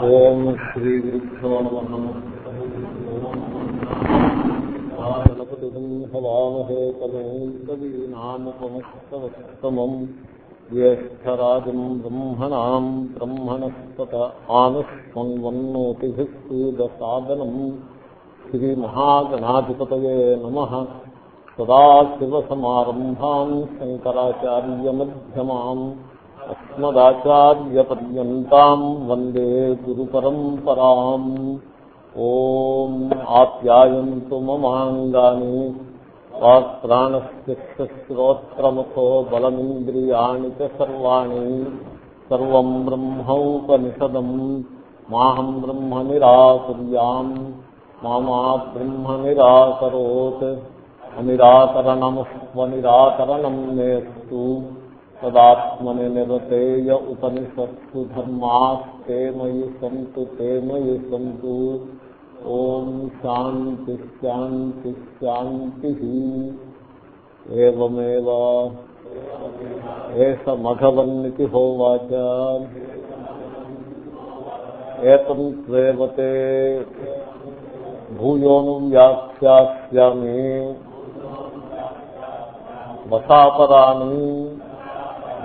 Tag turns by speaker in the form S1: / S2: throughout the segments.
S1: ఓం శ్రీ గురుభ్యో నమపతిం హవామహే కవీనాముపమస్తమం జ్యేష్టరాజం బ్రహ్మణా బ్రహ్మణస్పత ఆనుష్మన్వన్నోతిభిస్సూదసాదనం శ్రీమహాగణాధిపతయే నమ. సదాశివసమారంభాన్ శంకరాచార్యమ్యమాన్ అస్మదాచార్యపర్యంతం వందే గురు పరంపరా ఓం ఆప్యాయంతు మమాంగాని వాక్ప్రాణశ్రోత్రముఖో బలమింద్రియాణి సర్వాణి. సర్వం బ్రహ్మౌపనిషదం. మాహం బ్రహ్మ నిరాకుర్యాం మామా బ్రహ్మ నిరాకరోత్ అనిరాకరణమస్వ నిరాకరణం నేస్తు. తదాత్మని నిరతేయ ఉపనిషత్సు ధర్మాస్తే మయి సంతు తే మయి సంతు ఓం శాంతి శాంతి శాంతి ఏమేవ ఏష మఘవన్నితి హోవాచ ఏతం త్వేవతే భూయోను వ్యాఖ్యాస్యామి వసాపరాణి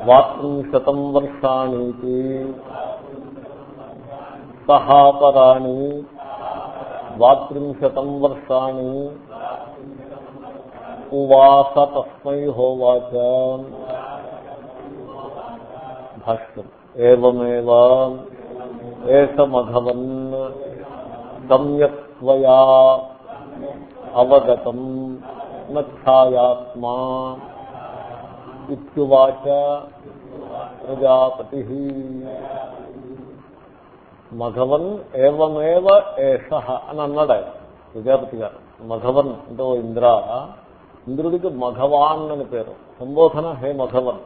S1: ద్వాత్రింశతం వర్షాణీతి సహాపరాణి ద్వాత్రింశతం వర్షాణి ఉవాస తస్మై హోవాచ భాష్యం ఏమేవ ఏష సమ్యక్వయా అవగతం నఛాయాత్మా ఇత్యువాచ ప్రజాపతి మఘవన్ ఏవమేవ ఏష అని అన్నాడు ఆయన ప్రజాపతి గారు. మఘవన్ అంటే ఓ ఇంద్ర. ఇంద్రుడికి మఘవాన్ అని పేరు. సంబోధన హే మఘవన్.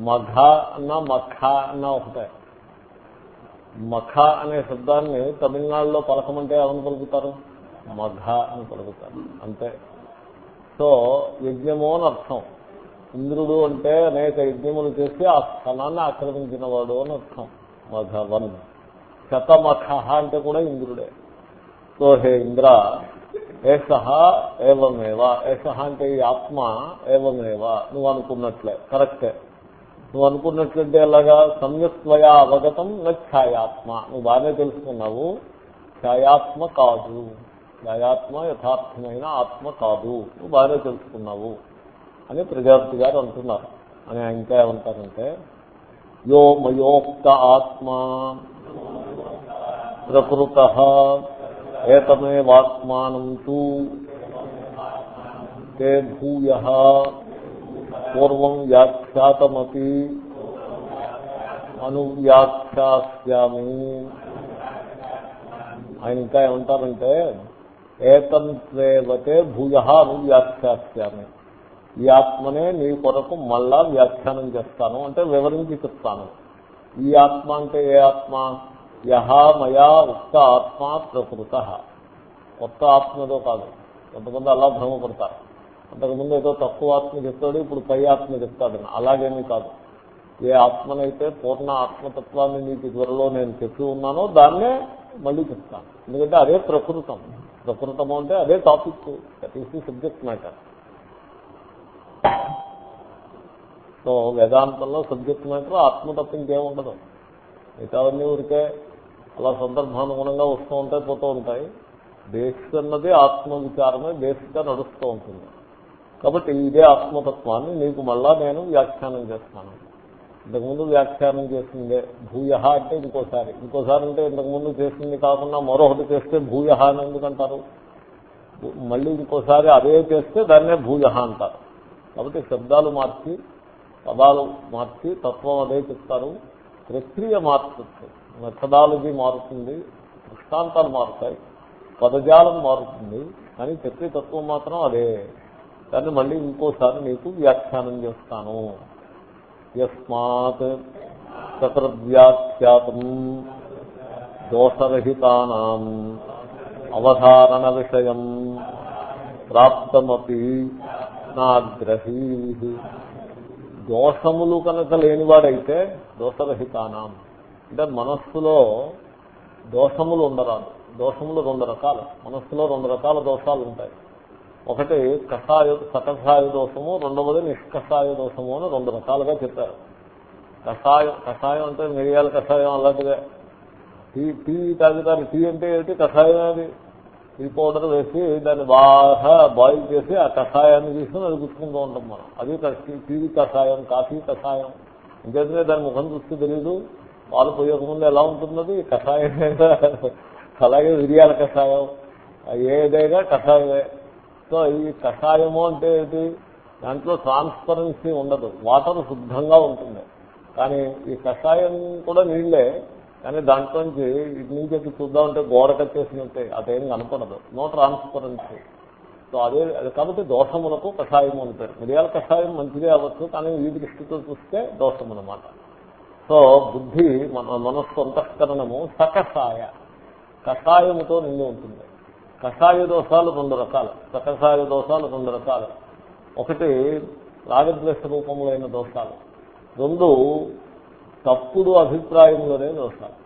S1: మఘ అన్న మఖ అన్న ఒకటే. మఖ అనే శబ్దాన్ని తమిళనాడులో పలకమంటే ఏమని పలుకుతారు? మఘ అని పలుకుతారు. అంతే. సో యజ్ఞము అని అర్థం. ఇంద్రుడు అంటే అనేక యజ్ఞములు చేస్తే ఆ స్థలాన్ని ఆక్రమించినవాడు అని అర్థం. మఘవన్ శతమఖ అంటే కూడా ఇంద్రుడే. So hey Indra ఏసహ ఏవమేవ? ఏసహ అంటే ఈ ఆత్మ ఏవమేవ? నువ్వు అనుకున్నట్లే. కరెక్టే. నువ్వు అనుకున్నట్లంటే ఎలాగా? సంయుక్వయా అవగతం నా ఛాయాత్మ. నువ్వు బాగానే తెలుసుకున్నావు. ఛాయాత్మ కాదు. ఛాయాత్మ యథార్థమైన ఆత్మ కాదు. నువ్వు బాగానే తెలుసుకున్నావు. అని ప్రజాపతి గారు అంటున్నారు. అని ఇంకా ఏమంటారంటే యో మయోక్త ఆత్మా ప్రకృత ఏతమే వాత్మానం తూ తే భూయ పూర్వం వ్యాఖ్యాతమపి అనువ్యాఖ్యాస్యామి ఆయన ఇంకా ఏమంటారంటే ఏతంత్రేవతే భూయ అనువ్యాఖ్యాస్యామి ఈ ఆత్మనే నీ కొరకు మళ్ళా వ్యాఖ్యానం చేస్తాను అంటే వివరించి చెప్తాను ఈ ఆత్మ అంటే ఏ ఆత్మ? యహా మయా ఉక్త ఆత్మ ప్రకృత. కొత్త ఆత్మదో కాదు. కొంతమంది అలా భ్రమపడతారు. అంతకుముందు ఏదో తక్కువ ఆత్మ చెప్తాడు ఇప్పుడు పై ఆత్మ చెప్తాడని అలాగేమీ కాదు. ఏ ఆత్మనైతే పూర్ణ ఆత్మతత్వాన్ని నీకు త్వరలో నేను చెప్పి ఉన్నానో దాన్నే మళ్ళీ చెప్తాను. ఎందుకంటే అదే ప్రకృతం. ప్రకృతం అంటే అదే topic. That is the subject matter so వేదాంతంలో సబ్జెక్ట్ మ్యాటర్ ఆత్మ తప్ప ఇంకేముండదు మిగతావన్నీ ఊరికే అలా సందర్భానుగుణంగా వస్తూ ఉంటాయి పోతూ ఉంటాయి. బేసిక్ అన్నది ఆత్మ విచారమే బేసిక్గా నడుస్తూ ఉంటుంది. కాబట్టి ఇదే ఆత్మతత్వాన్ని నీకు మళ్ళా నేను వ్యాఖ్యానం చేస్తాను. ఇంతకుముందు వ్యాఖ్యానం చేసిందే భూయ అంటే ఇంకోసారి. ఇంకోసారి అంటే ఇంతకుముందు చేసింది కాకుండా మరొకటి చేస్తే భూయ అని ఎందుకంటారు? మళ్ళీ ఇంకోసారి అదే చేస్తే దాన్నే భూయ అంటారు. కాబట్టి శబ్దాలు మార్చి పదాలు మార్చి తత్వం అదే చెప్తారు. ప్రక్రియ మారుతుంది మెథడాలజీ మారుతుంది. దృష్టాంతాలు మారుతాయి. పదజాలం మారుతుంది. కానీ చెప్పే తత్వం మాత్రం అదే. దాన్ని మళ్ళీ ఇంకోసారి నీకు వ్యాఖ్యానం చేస్తాను. యస్మాత్ సకృద్వ్యాఖ్యాతం దోషరహితానాం అవధారణ విషయం ప్రాప్తమపి నాగ్రహీ దోషములు కనుక లేనివాడైతే దోషరహితానాం. అంటే మనస్సులో దోషములు ఉండరాదు. దోషములు రెండు రకాలు. మనస్సులో రెండు రకాల దోషాలు ఉంటాయి ఒకటి కషాయ సకషాయ దోషము రెండవది నిష్కషాయ దోషము అని రెండు రకాలుగా చెప్పారు. కషాయం కషాయం అంటే మిరియాల కషాయం అలాంటిదే. టీ టీ తాగుతారు టీ అంటే ఏంటి? కషాయం అది. టీ పౌడర్ వేసి దాన్ని బాగా బాయిల్ చేసి ఆ కషాయాన్ని తీసుకుని అది గుర్తుకుంటూ ఉంటాం మనం. అది టీ కషాయం కాఫీ కషాయం. ఇంకేంటే దాని ముఖం చూస్తే తెలీదు. పాలు పోయకముందు ఎలా ఉంటున్నది? కషాయం అలాగే మిరియాల కషాయం. ఏదైనా కషాయమే. సో ఈ కషాయము అంటే ఏంటి? దాంట్లో ట్రాన్స్పరెన్సీ ఉండదు. వాటర్ శుద్ధంగా ఉంటుంది. కానీ ఈ కషాయం కూడా నీళ్ళే. కానీ దాంట్లోంచి ఇటు నుంచి అటు చూద్దామంటే గోడ కట్టేసినట్టే అదేం కనపడదు. నో ట్రాన్స్పరెన్సీ సో అదే అది కాబట్టి దోషములకు కషాయం అంటారు మిరియాల కషాయం మంచిదే అవ్వచ్చు కానీ ఈ దృష్టితో చూస్తే దోషం అనమాట సో బుద్ధి మన మనస్సు అంతఃకరణము సకషాయ. కషాయముతో నిండి ఉంటుంది. కషాయ దోషాలు రెండు రకాలు. సకషాయ దోషాలు రెండు రకాలు. ఒకటి రాగద్వేష రూపములైన దోషాలు. రెండు తప్పుడు అభిప్రాయంలోనే దోషాలు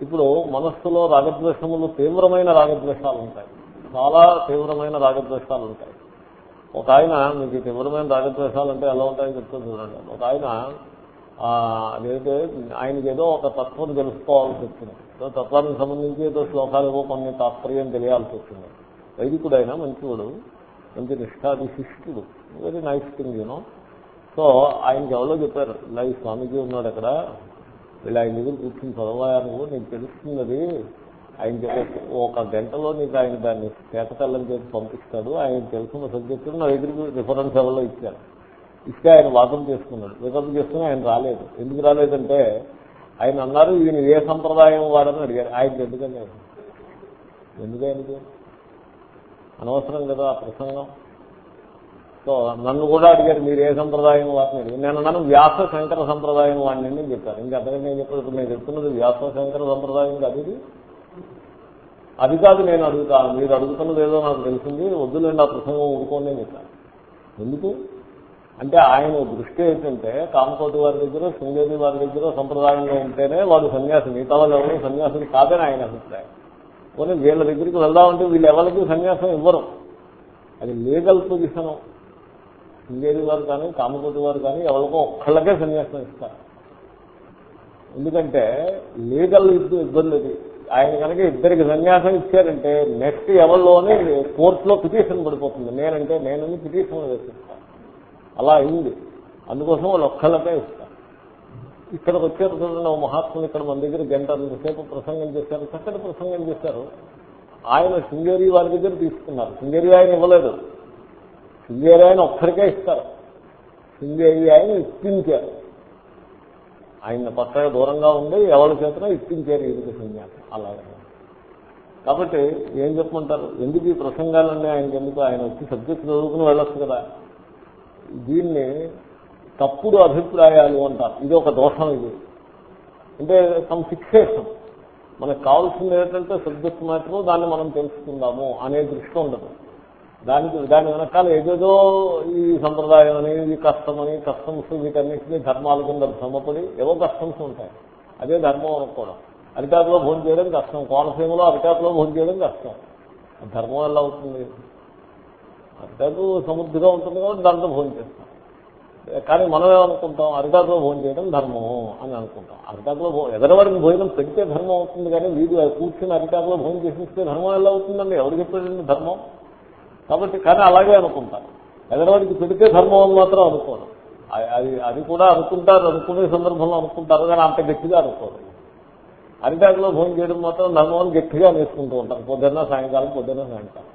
S1: ఇప్పుడు మనస్సులో రాగద్వేషములు తీవ్రమైన రాగద్వేషాలు ఉంటాయి చాలా తీవ్రమైన రాగద్వేషాలు ఉంటాయి ఒక ఆయన మీకు తీవ్రమైన రాగద్వేషాలు అంటే ఎలా ఉంటాయో చెప్తుంది చూడండి. ఒక ఆయన అదైతే ఆయనకి ఏదో ఒక తత్వం తెలుసుకోవాల్సి వచ్చింది ఏదో తత్వానికి సంబంధించి ఏదో శ్లోకాలు ఏవో కొన్ని తాత్పర్యం తెలియాల్సి వచ్చింది వైదికుడైనా మంచివాడు మంచి నిష్ఠాది శిష్యుడు very nice thing you know so ఆయనకి ఎవరో చెప్పారు ఇలా ఈ స్వామిజీ ఉన్నాడు అక్కడ వీళ్ళు ఆయన దగ్గర కూర్చుని చదవయా నువ్వు నీకు తెలుస్తున్నది. ఆయన ఒక గంటలో నీకు ఆయన దాన్ని చేతకల్లం చేసి పంపిస్తాడు ఆయన తెలుసున్న సబ్జెక్టులు నా దగ్గరికి రిఫరెన్స్ ఎవరో ఇచ్చారు. ఇస్తే ఆయన వాదం చేసుకున్నాడు. రిఫరెన్స్ చేసుకుని ఆయన రాలేదు. ఎందుకు రాలేదంటే ఆయన అన్నారు ఈయన ఏ సంప్రదాయం వాడని అడిగారు. ఆయన ఎందుకని ఎందుకైనది అనవసరం కదా ఆ ప్రసంగం. సో నన్ను కూడా అడిగారు మీరు ఏ సంప్రదాయం వాడిని అడిగారు నేను నన్ను వ్యాస శంకర సంప్రదాయం వాడిని అని చెప్పాను ఇంకా అంతకంటే నేను చెప్పాను నేను చెప్తున్నది వ్యాస శంకర సంప్రదాయం కాదు ఇది. అది కాదు నేను అడుగుతాను మీరు అడుగుతున్నది ఏదో నాకు తెలిసింది వద్దులేండి ఆ ప్రసంగం ఊరుకోండి అని చెప్పాను ఎందుకు? అంటే ఆయన దృష్టి ఏంటంటే కామకోటి వారి దగ్గర శృంగేరి వారి దగ్గర సంప్రదాయంలో ఉంటేనే వాడు సన్యాసి మిగతా వాళ్ళు ఎవరు సన్యాసులు కాదని ఆయన అభిప్రాయం. పోనీ వీళ్ళ దగ్గరికి వెళ్దామంటే వీళ్ళు ఎవరికి సన్యాసం ఇవ్వరు. అది లీగల్ పొజిషను. శృంగేరి వారు కానీ కామకోటి వారు కానీ ఎవరికో ఒక్కళ్ళకే సన్యాసం ఇస్తారు. ఎందుకంటే లీగల్ ఇబ్బంది అది. ఆయన కనుక ఇద్దరికి సన్యాసం ఇచ్చారంటే నెక్స్ట్ ఎవరిలోనే కోర్టులో పిటిషన్ పడిపోతుంది. నేనంటే నేనని పిటిషన్ వేసిస్తాను అలా అయింది. అందుకోసం వాళ్ళు ఒక్కళ్ళకే ఇస్తారు. ఇక్కడికి వచ్చారు చూడండి మహాత్ములు ఇక్కడ మన దగ్గర గంట సేపు ప్రసంగం చేశారు చక్కటి ప్రసంగం చేశారు. ఆయన శృంగేరి వారి దగ్గర తీసుకున్నారు. శృంగేరి ఆయన ఇవ్వలేదు. శృంగేరి ఆయన ఒక్కరికే ఇస్తారు. శృంగేరి ఆయన ఇప్పించారు. ఆయన పక్కగా దూరంగా ఉండి ఎవరి చేతనో ఇప్పించారు ఇది సన్యాసం అలాగే. కాబట్టి ఏం చెప్పమంటారు? ఎందుకు ఈ ప్రసంగాలన్నీ ఆయనకి ఎందుకు? ఆయన వచ్చి సబ్జెక్ట్ చదువుకుని వెళ్ళొచ్చు కదా. దీన్ని తప్పుడు అభిప్రాయాలు అంటారు. ఇది ఒక దోషం ఇది. అంటే సమ్ ఫిక్సేషన్ మనకు కావాల్సింది ఏంటంటే సబ్జెక్ట్ మాత్రం దాన్ని మనం తెలుసుకుందాము అనే దృష్టి ఉండదు. దానికి దాని వెనకాల ఏదేదో ఈ సంప్రదాయం అని ఇది కష్టం అని కస్టమ్స్ వీటన్నింటినీ ధర్మాల కింద భ్రమపడి ఏవో కస్టమ్స్ ఉంటాయి. అదే ధర్మం అనుకోవడం. అరికాపులో భోజనం చేయడం కష్టం. కోనసీమలో అరికాపులో భోజనం చేయడం కష్టం. ధర్మం ఎలా అవుతుంది? అరిటాకు సమృద్ధిగా ఉంటుంది కాబట్టి దాంట్లో భోజనం చేస్తాం. కానీ మనం ఏమనుకుంటాం? అరికాపులో భోజనం చేయడం ధర్మం అని అనుకుంటాం. అరికాపులో ఎదరవాడికి భోజనం పెడితే ధర్మం అవుతుంది కానీ వీడు కూర్చుని అరికాపులో భోజనం చేసిస్తే ధర్మం ఎలా అవుతుందండి? ఎవరు చెప్పాడండి ధర్మం? కాబట్టి కానీ అలాగే అనుకుంటారు ఎదరవాడికి పెడితే ధర్మం అని మాత్రం అనుకోరు అది అది కూడా అనుకుంటారు అనుకునే సందర్భంలో అనుకుంటారు కానీ అంత గట్టిగా అనుకోరు. అరిటాకులో భోజనం చేయడం మాత్రం ధర్మం గట్టిగా నేర్చుకుంటూ ఉంటారు. పొద్దున్న సాయంకాలం పొద్దున్న సాయంకాలం.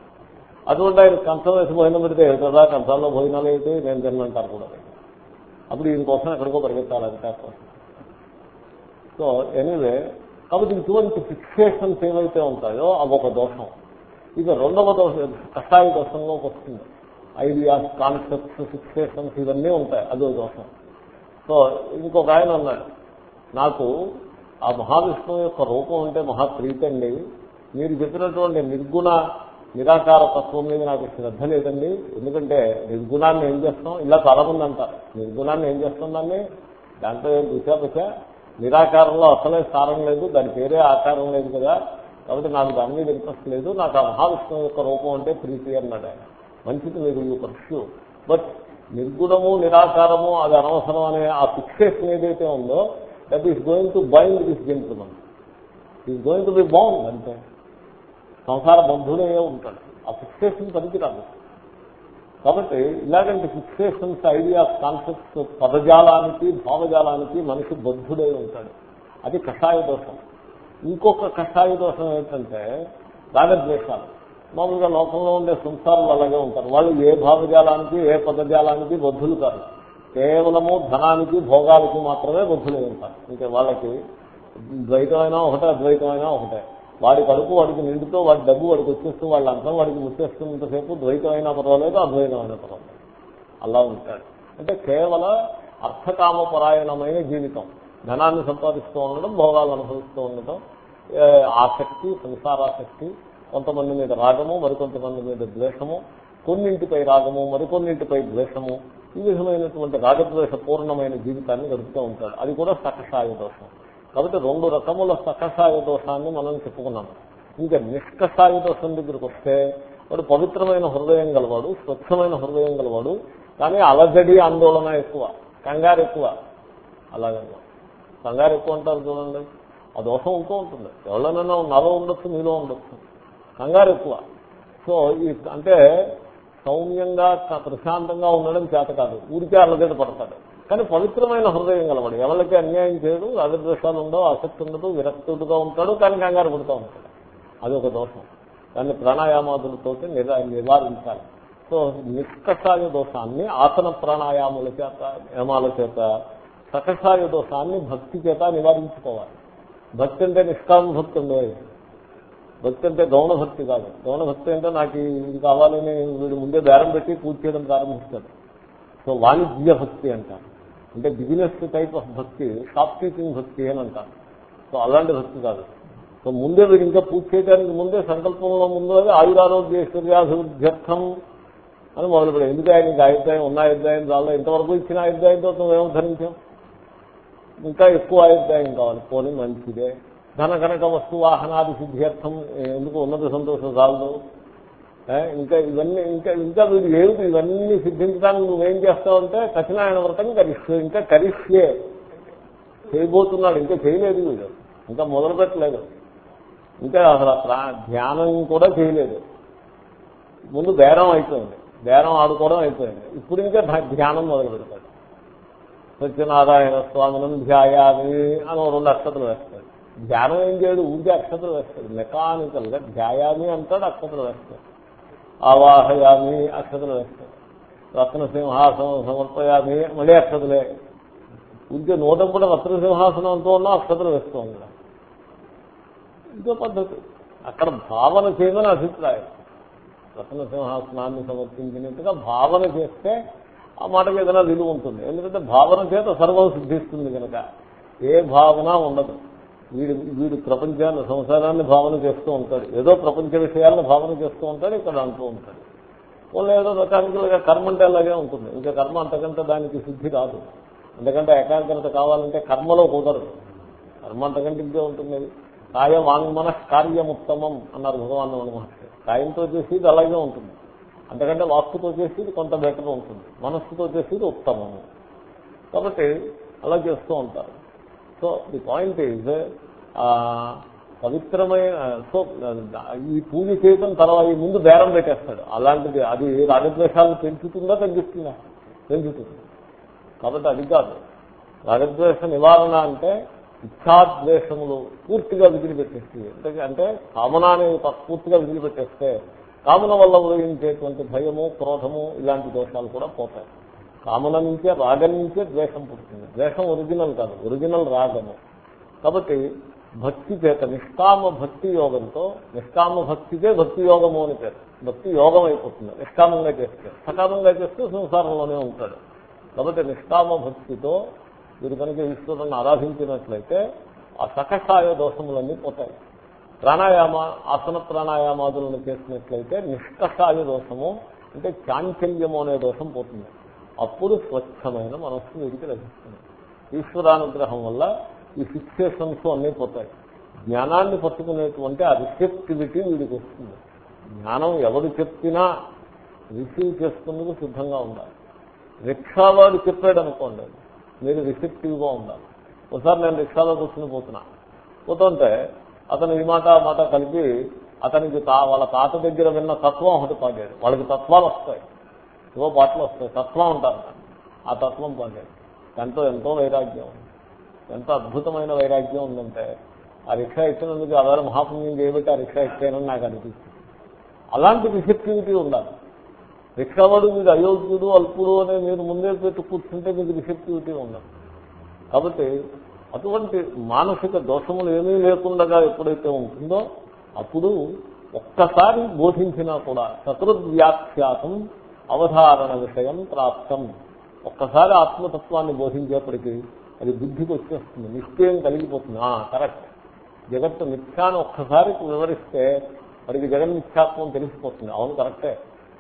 S1: అటువంటి ఆయన కంచం వేసి భోజనం పెడితే కదా కంచాల్లో భోజనాలు అయితే నేను తిన్నంటారు కూడా అప్పుడు దీనికోసం ఎక్కడికో పరిగెత్తాలి అరిటాకు సో ఎనీవే కాబట్టి ఇటువంటి ఫిక్సేషన్స్ ఏవైతే ఉంటాయో అవి ఒక దోషం. ఇక రెండవ దోషం కషాయ దోషంలోకి వస్తుంది. ఐడియాస్ కాన్సెప్ట్స్ ఫిక్సేషన్స్ ఇవన్నీ ఉంటాయి. అదో దోషం. సో ఇంకొక ఆయన అన్నాడు నాకు ఆ మహావిష్ణువు యొక్క రూపం అంటే మహా ప్రీతి అండి. మీరు చెప్పినటువంటి నిర్గుణ నిరాకార తత్వం మీద నాకు శ్రద్ధ లేదండి. ఎందుకంటే నిర్గుణాన్ని ఏం చేస్తాం? ఇలా చాలామంది అంటారు. నిర్గుణాన్ని ఏం చేస్తాం దాన్ని? దాంట్లో ఏం రుచా పుచా నిరాకారంలో అసలే సారం లేదు. దాని పేరే ఆకారం లేదు కదా. కాబట్టి నాకు దాని మీద ఇంట్రెస్ట్ లేదు. నాకు ఆ మహావిష్ణువు యొక్క రూపం అంటే ప్రీతి అన్నాడు ఆయన. మంచిది మీరు యూ పర్స్యూ బట్ నిర్గుణము నిరాకారము అది అనవసరం అనే ఆ ఫిక్సేషన్ ఏదైతే ఉందో that is going to bind this జంతుమన్ is going to be bond అంటే సంసార బంధుడే ఉంటాడు ఆ ఫిక్సేషన్ పనికిరాదు. కాబట్టి ఇలాగంటి ఫిక్సేషన్స్ ఐడియాస్ కాన్సెప్ట్స్ పదజాలానికి భావజాలానికి మనిషి బద్ధుడై ఉంటాడు. అది కషాయ దోషం. ఇంకొక కషాయ దోషం ఏంటంటే రాగద్వేషాలు. మామూలుగా లోకంలో ఉండే సంసారాలు అలాగే ఉంటారు. వాళ్ళు ఏ భావజాలానికి ఏ పదజాలానికి బద్ధులు కాదు కేవలము ధనానికి భోగాలకి మాత్రమే బద్ధులై ఉంటారు. ఇంకా వాళ్ళకి ద్వైతమైనా ఒకటే అద్వైతమైనా ఒకటే. వాడి కడుపు వాడికి నిండుతో వాడి డబ్బు వాడికి వచ్చేస్తూ వాళ్ళ అంతం వాడికి ముచ్చేస్తున్నంతసేపు ద్వైతమైనా పర్వాలేదు అద్వైతమైనా పర్వాలేదు. అలా ఉంటాడు. అంటే కేవల అర్థకామపరాయణమైన జీవితం. ధనాన్ని సంపాదిస్తూ ఉండడం భోగాలు అనుభవిస్తూ ఉండడం ఆసక్తి సంసారాసక్తి కొంతమంది మీద రాగము మరికొంతమంది మీద ద్వేషము కొన్నింటిపై రాగము మరికొన్నింటిపై ద్వేషము ఈ విధమైనటువంటి రాగద్వేష పూర్ణమైన జీవితాన్ని గడుపుతూ ఉంటాడు. అది కూడా సకసాయ దోషం. కాబట్టి రెండు రకముల సకసాయ దోషాన్ని మనం చెప్పుకున్నాము ఇంకా నిష్కసాయ దోషం దగ్గరికి వస్తే వాడు పవిత్రమైన హృదయం గలవాడు స్వచ్ఛమైన హృదయం గలవాడు కానీ అలజడి ఆందోళన ఎక్కువ కంగారు ఎక్కువ. అలాగన్నా కంగారు ఎక్కువ అంటారు చూడండి. ఆ దోషం ఉంటూ ఉంటుంది. ఎవరినైనా నాలో ఉండొచ్చు మీలో ఉండొచ్చు. కంగారు ఎక్కువ. సో ఈ అంటే సౌమ్యంగా ప్రశాంతంగా ఉండడం చేత కాదు. ఊరికే అల్లగడ్డ పడతాడు. కానీ పవిత్రమైన హృదయం గలవాడు. ఎవరికి అన్యాయం చేయడు రాగద్వేషాలు ఉండవు ఆసక్తి ఉండదు విరక్తుడుగా ఉంటాడు కానీ కంగారు పడుతూ ఉంటాడు. అది ఒక దోషం. దాన్ని ప్రాణాయామాదులతో నివారించాలి. సో నిష్కషాయ దోషాన్ని ఆసన ప్రాణాయాముల చేత నియమాల చేత సకషాయ దోషాన్ని భక్తి చేత నివారించుకోవాలి. భక్తి అంటే నిష్కామ భక్తి ఉండేది. భక్తి అంటే గౌణ భక్తి కాదు. గౌణ భక్తి అంటే నాకు ఇది కావాలని వీడు ముందే బేరం పెట్టి పూజ చేయడం ప్రారంభిస్తాడు సో వాణిజ్య భక్తి అంటారు. అంటే బిజినెస్ టైప్ ఆఫ్ భక్తి షాప్ కీపింగ్ భక్తి అని అంటారు. సో అలాంటి భక్తి కాదు. సో ముందే వీడు ఇంకా పూజ చేయడానికి ముందే సంకల్పంలో ముందు ఆయురారోగ్య ఐశ్వర్యాభివృద్ధ్యర్థం అని మొదలుపెట్టాడు. ఎందుకు ఆయనకి ఆయుర్దాయం ఉన్న ఆయుర్దాయం చాలా ఇంతవరకు ఇచ్చిన ఆయుర్దాయంతో మేము ధరించాం? ఇంకా ఎక్కువ ఆయుర్దాయం కావాలి? పోనీ మంచిదే. ధన కనుక వస్తు వాహనాది సిద్ధ్యర్థం ఎందుకు ఉన్నత సంతోషం చాలదు? ఇంకా ఇవన్నీ ఇంకా ఇంకా వీడు ఏమిటి? ఇవన్నీ సిద్ధించడానికి నువ్వేం చేస్తావంటే కఠినాయన వ్రతం కరిష్యే ఇంకా కరిష్యే. చేయబోతున్నాడు ఇంకా చేయలేదు వీడు. ఇంకా మొదలు పెట్టలేదు. ఇంకా అసలు ప్రా- ధ్యానం కూడా చేయలేదు. ముందు బేరం అయిపోయింది. బేరం ఆడుకోవడం అయిపోయింది. ఇప్పుడు ఇంకా ధ్యానం మొదలు పెడతాడు. సత్యనారాయణ స్వామినం ధ్యాయామి అని రెండు అక్షతలు వేస్తాడు. ధ్యానం ఏం చేయడు? ఊరికే అక్షతలు వేస్తాడు. మెకానికల్గా ధ్యాయామి అంటాడు అక్షతలు వేస్తాడు. ఆవాహయామి అక్షతలు వేస్తాడు. రత్న సింహాసనం సమర్పయామి మళ్ళీ అక్షతలే. ఊరికే నూట కూడా రత్న సింహాసనం అంటూ ఉన్నా అక్షతలు వేస్తూ ఉన్నాడు ఇదో పద్ధతి. అక్కడ భావన చేయమని అభిప్రాయం. రత్న సింహాసనాన్ని సమర్పించినట్టుగా భావన చేస్తే ఆ మాటకి ఏదైనా విలువ ఉంటుంది. ఎందుకంటే భావన చేత సర్వం సిద్ధిస్తుంది కనుక ఏ భావన ఉండదు. వీడు వీడు ప్రపంచాన్ని సంసారాన్ని భావన చేస్తూ ఉంటాడు. ఏదో ప్రపంచ విషయాలను భావన చేస్తూ ఉంటాడు ఇక్కడ అంటూ ఉంటాడు. వాళ్ళు ఏదో రకానికలుగా కర్మ అంటే అలాగే ఉంటుంది. ఇంకా కర్మ అంతకంటే దానికి సిద్ధి రాదు ఎందుకంటే ఏకాగ్రత కావాలంటే కర్మలో కుదరదు. కర్మ అంతకంటే ఇంకే ఉంటుంది. కాయ వాంగ్మన కార్యముత్తమం అన్నారు భగవాన్ మహర్షి కాయంతో ఇది అలాగే ఉంటుంది. అంతకంటే వాక్కుతో చేసేది కొంత బెటర్ ఉంటుంది. మనస్సుతో చేసేది ఉత్తమము. కాబట్టి అలా చేస్తూ ఉంటారు. సో ది పాయింట్ ఈజ్ పవిత్రమైన సో ఈ పూజ చేయడం తర్వాత ఈ ముందు బేరం పెట్టేస్తాడు. అలాంటిది అది రాగద్వేషాలను పెంచుతుందా తగ్గిస్తుందా పెంచుతుంది. కాబట్టి అది కాదు. రాగద్వేష నివారణ అంటే ఇచ్చాద్వేషములు పూర్తిగా విదిలిపెట్టేస్తే అంటే అంటే కామనాన్ని పూర్తిగా విదిలిపెట్టేస్తే కామన వల్ల ఉదయించేటువంటి భయము క్రోధము ఇలాంటి దోషాలు కూడా పోతాయి. కామన నుంచే రాగం నుంచే ద్వేషం పుడుతుంది. ద్వేషం ఒరిజినల్ కాదు ఒరిజినల్ రాగము. కాబట్టి భక్తి చేత నిష్కామ భక్తి యోగంతో నిష్కామ భక్తికే భక్తి యోగము అని పేరు. భక్తి యోగం అయిపోతుంది నిష్కామంగా చేస్తే. సకామంగా చేస్తే సంసారంలోనే ఉంటాడు. కాబట్టి నిష్కామ భక్తితో వీరు కనుక ఈశ్వరుని ఆరాధించినట్లయితే ఆ సకషాయ దోషములన్నీ పోతాయి. ప్రాణాయామ ఆసన ప్రాణాయామాదులను చేసినట్లయితే నిష్కషాయ దోషము అంటే చాంచల్యము అనే దోషం పోతుంది. అప్పుడు స్వచ్ఛమైన మనస్సు వీడికి లభిస్తుంది. ఈశ్వరానుగ్రహం వల్ల ఈ ఫిక్సేషన్స్ అన్నీ పోతాయి. జ్ఞానాన్ని పట్టుకునేటువంటి ఆ రిసెప్టివిటీ వీడికి వస్తుంది. జ్ఞానం ఎవరు చెప్పినా రిసీవ్ చేసుకునేందుకు సిద్ధంగా ఉండాలి. రిక్షావాడు చెప్పాడు అనుకోండి మీరు రిసెప్టివ్గా ఉండాలి. ఒకసారి నేను రిక్షాలో కూర్చుని పోతున్నా. పోతుంటే అతను ఈ మాట ఆ మాట కలిపి అతనికి తా వాళ్ళ తాత దగ్గర విన్న తత్వం ఒకటి పొందాడు వాళ్ళకి తత్వాలు వస్తాయి. ఏవో పాటలు వస్తాయి. తత్వం ఉంటారు ఆ తత్వం పొందాడు దాంతో ఎంతో వైరాగ్యం. ఉంది ఎంత అద్భుతమైన వైరాగ్యం ఉందంటే ఆ రిక్షా ఇచ్చినందుకు అదే మహాపుణ్యం చేయబట్టి ఆ రిక్షా ఎక్కానని నాకు అనిపిస్తుంది. అలాంటి రిసెప్టివిటీ ఉండాలి. రిక్షావాడు మీరు అయోగ్యుడు అల్పుడు అనే మీరు ముందే పెట్టి కూర్చుంటే మీకు రిసెప్టివిటీ ఉండదు కాబట్టి అటువంటి మానసిక దోషములు ఏమీ లేకుండా ఎప్పుడైతే ఉంటుందో అప్పుడు ఒక్కసారి బోధించినా కూడా సకృద్వ్యాఖ్యాతం అవధారణ విషయం ప్రాప్తం. ఒక్కసారి ఆత్మతత్వాన్ని బోధించేప్పటికీ అది బుద్ధికి వచ్చేస్తుంది నిశ్చయం కలిగిపోతుంది. ఆ కరెక్ట్. జగత్తు మిథ్యాన్ని ఒక్కసారి వివరిస్తే వాడికి జగన్ మిథ్యాత్వం తెలిసిపోతుంది. అవును కరెక్టే.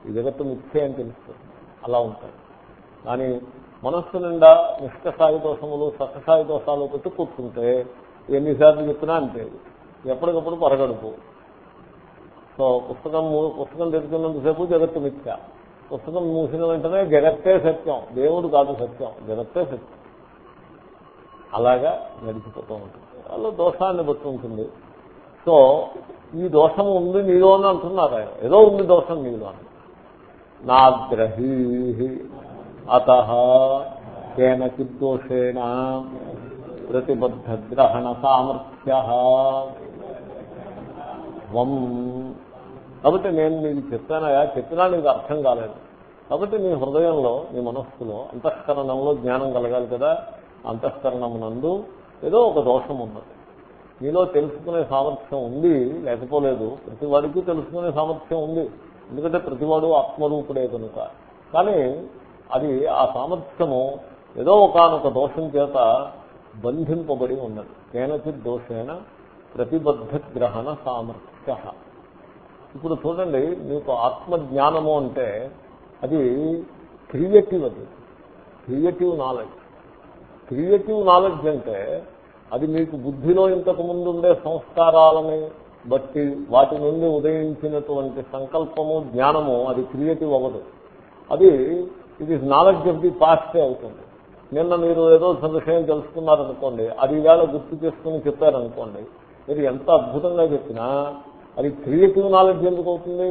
S1: ఈ జగత్తు మిథ్యే అని తెలుస్తుంది అలా ఉంటాయి కానీ మనస్సు నిండా నిష్కసాయి దోషములు సత్యసాయి దోషాలు పెట్టి కూర్చుంటే ఎన్నిసార్లు చెప్పినా అంతే. ఎప్పటికప్పుడు పరగడుపు. సో పుస్తకం పుస్తకం తెరుచుకున్నంతసేపు జగత్తు మిథ్య. పుస్తకం మూసిన వెంటనే జగత్తే సత్యం. దేవుడు కాదు సత్యం. జగత్తే సత్యం. అలాగా నడిచిపోతూ ఉంటుంది. అలా దోషాన్ని బట్టి ఉంటుంది. సో ఈ దోషం ఉంది నీలో అని అంటున్నారు ఆయన. ఏదో ఉంది దోషం నీలో అని. నాగ్రహీ అత కేనచిత్ దోషేణ ప్రతిబద్ధ గ్రహణ సామర్థ్య త్వం కాబట్టి నేను నీకు చెప్పానయా చెప్పినా నీకు అర్థం కాలేదు. కాబట్టి నీ హృదయంలో నీ మనస్సులో అంతఃకరణంలో జ్ఞానం కలగాలి కదా? అంతఃకరణమునందు ఏదో ఒక దోషం ఉన్నది. నీలో తెలుసుకునే సామర్థ్యం ఉంది లేకపోలేదు. ప్రతి వాడికి తెలుసుకునే సామర్థ్యం ఉంది. ఎందుకంటే ప్రతివాడు ఆత్మరూపుడే కనుక. కానీ అది ఆ సామర్థ్యము ఏదో ఒకనొక దోషం చేత బంధింపబడి ఉన్నది. కేనచిత్ దోషేన ప్రతిబద్ధ గ్రహణ సామర్థ్య. ఇప్పుడు చూడండి మీకు ఆత్మజ్ఞానము అంటే అది క్రియేటివ్ అది. Creative knowledge. క్రియేటివ్ నాలెడ్జ్ అంటే అది మీకు బుద్ధిలో ఇంతకు ముందు ఉండే సంస్కారాలని బట్టి వాటి నుండి ఉదయించినటువంటి సంకల్పము జ్ఞానము అది క్రియేటివ్ అవ్వదు. అది it is knowledge of the paste అవుతుంది. నిన్న మీరు ఏదో విషయం తెలుసుకున్నారనుకోండి అది ఈవేళ గుర్తు చేసుకుని చెప్పారనుకోండి మీరు ఎంత అద్భుతంగా చెప్పినా అది క్రియేటివ్ నాలెడ్జ్ ఎందుకు అవుతుంది?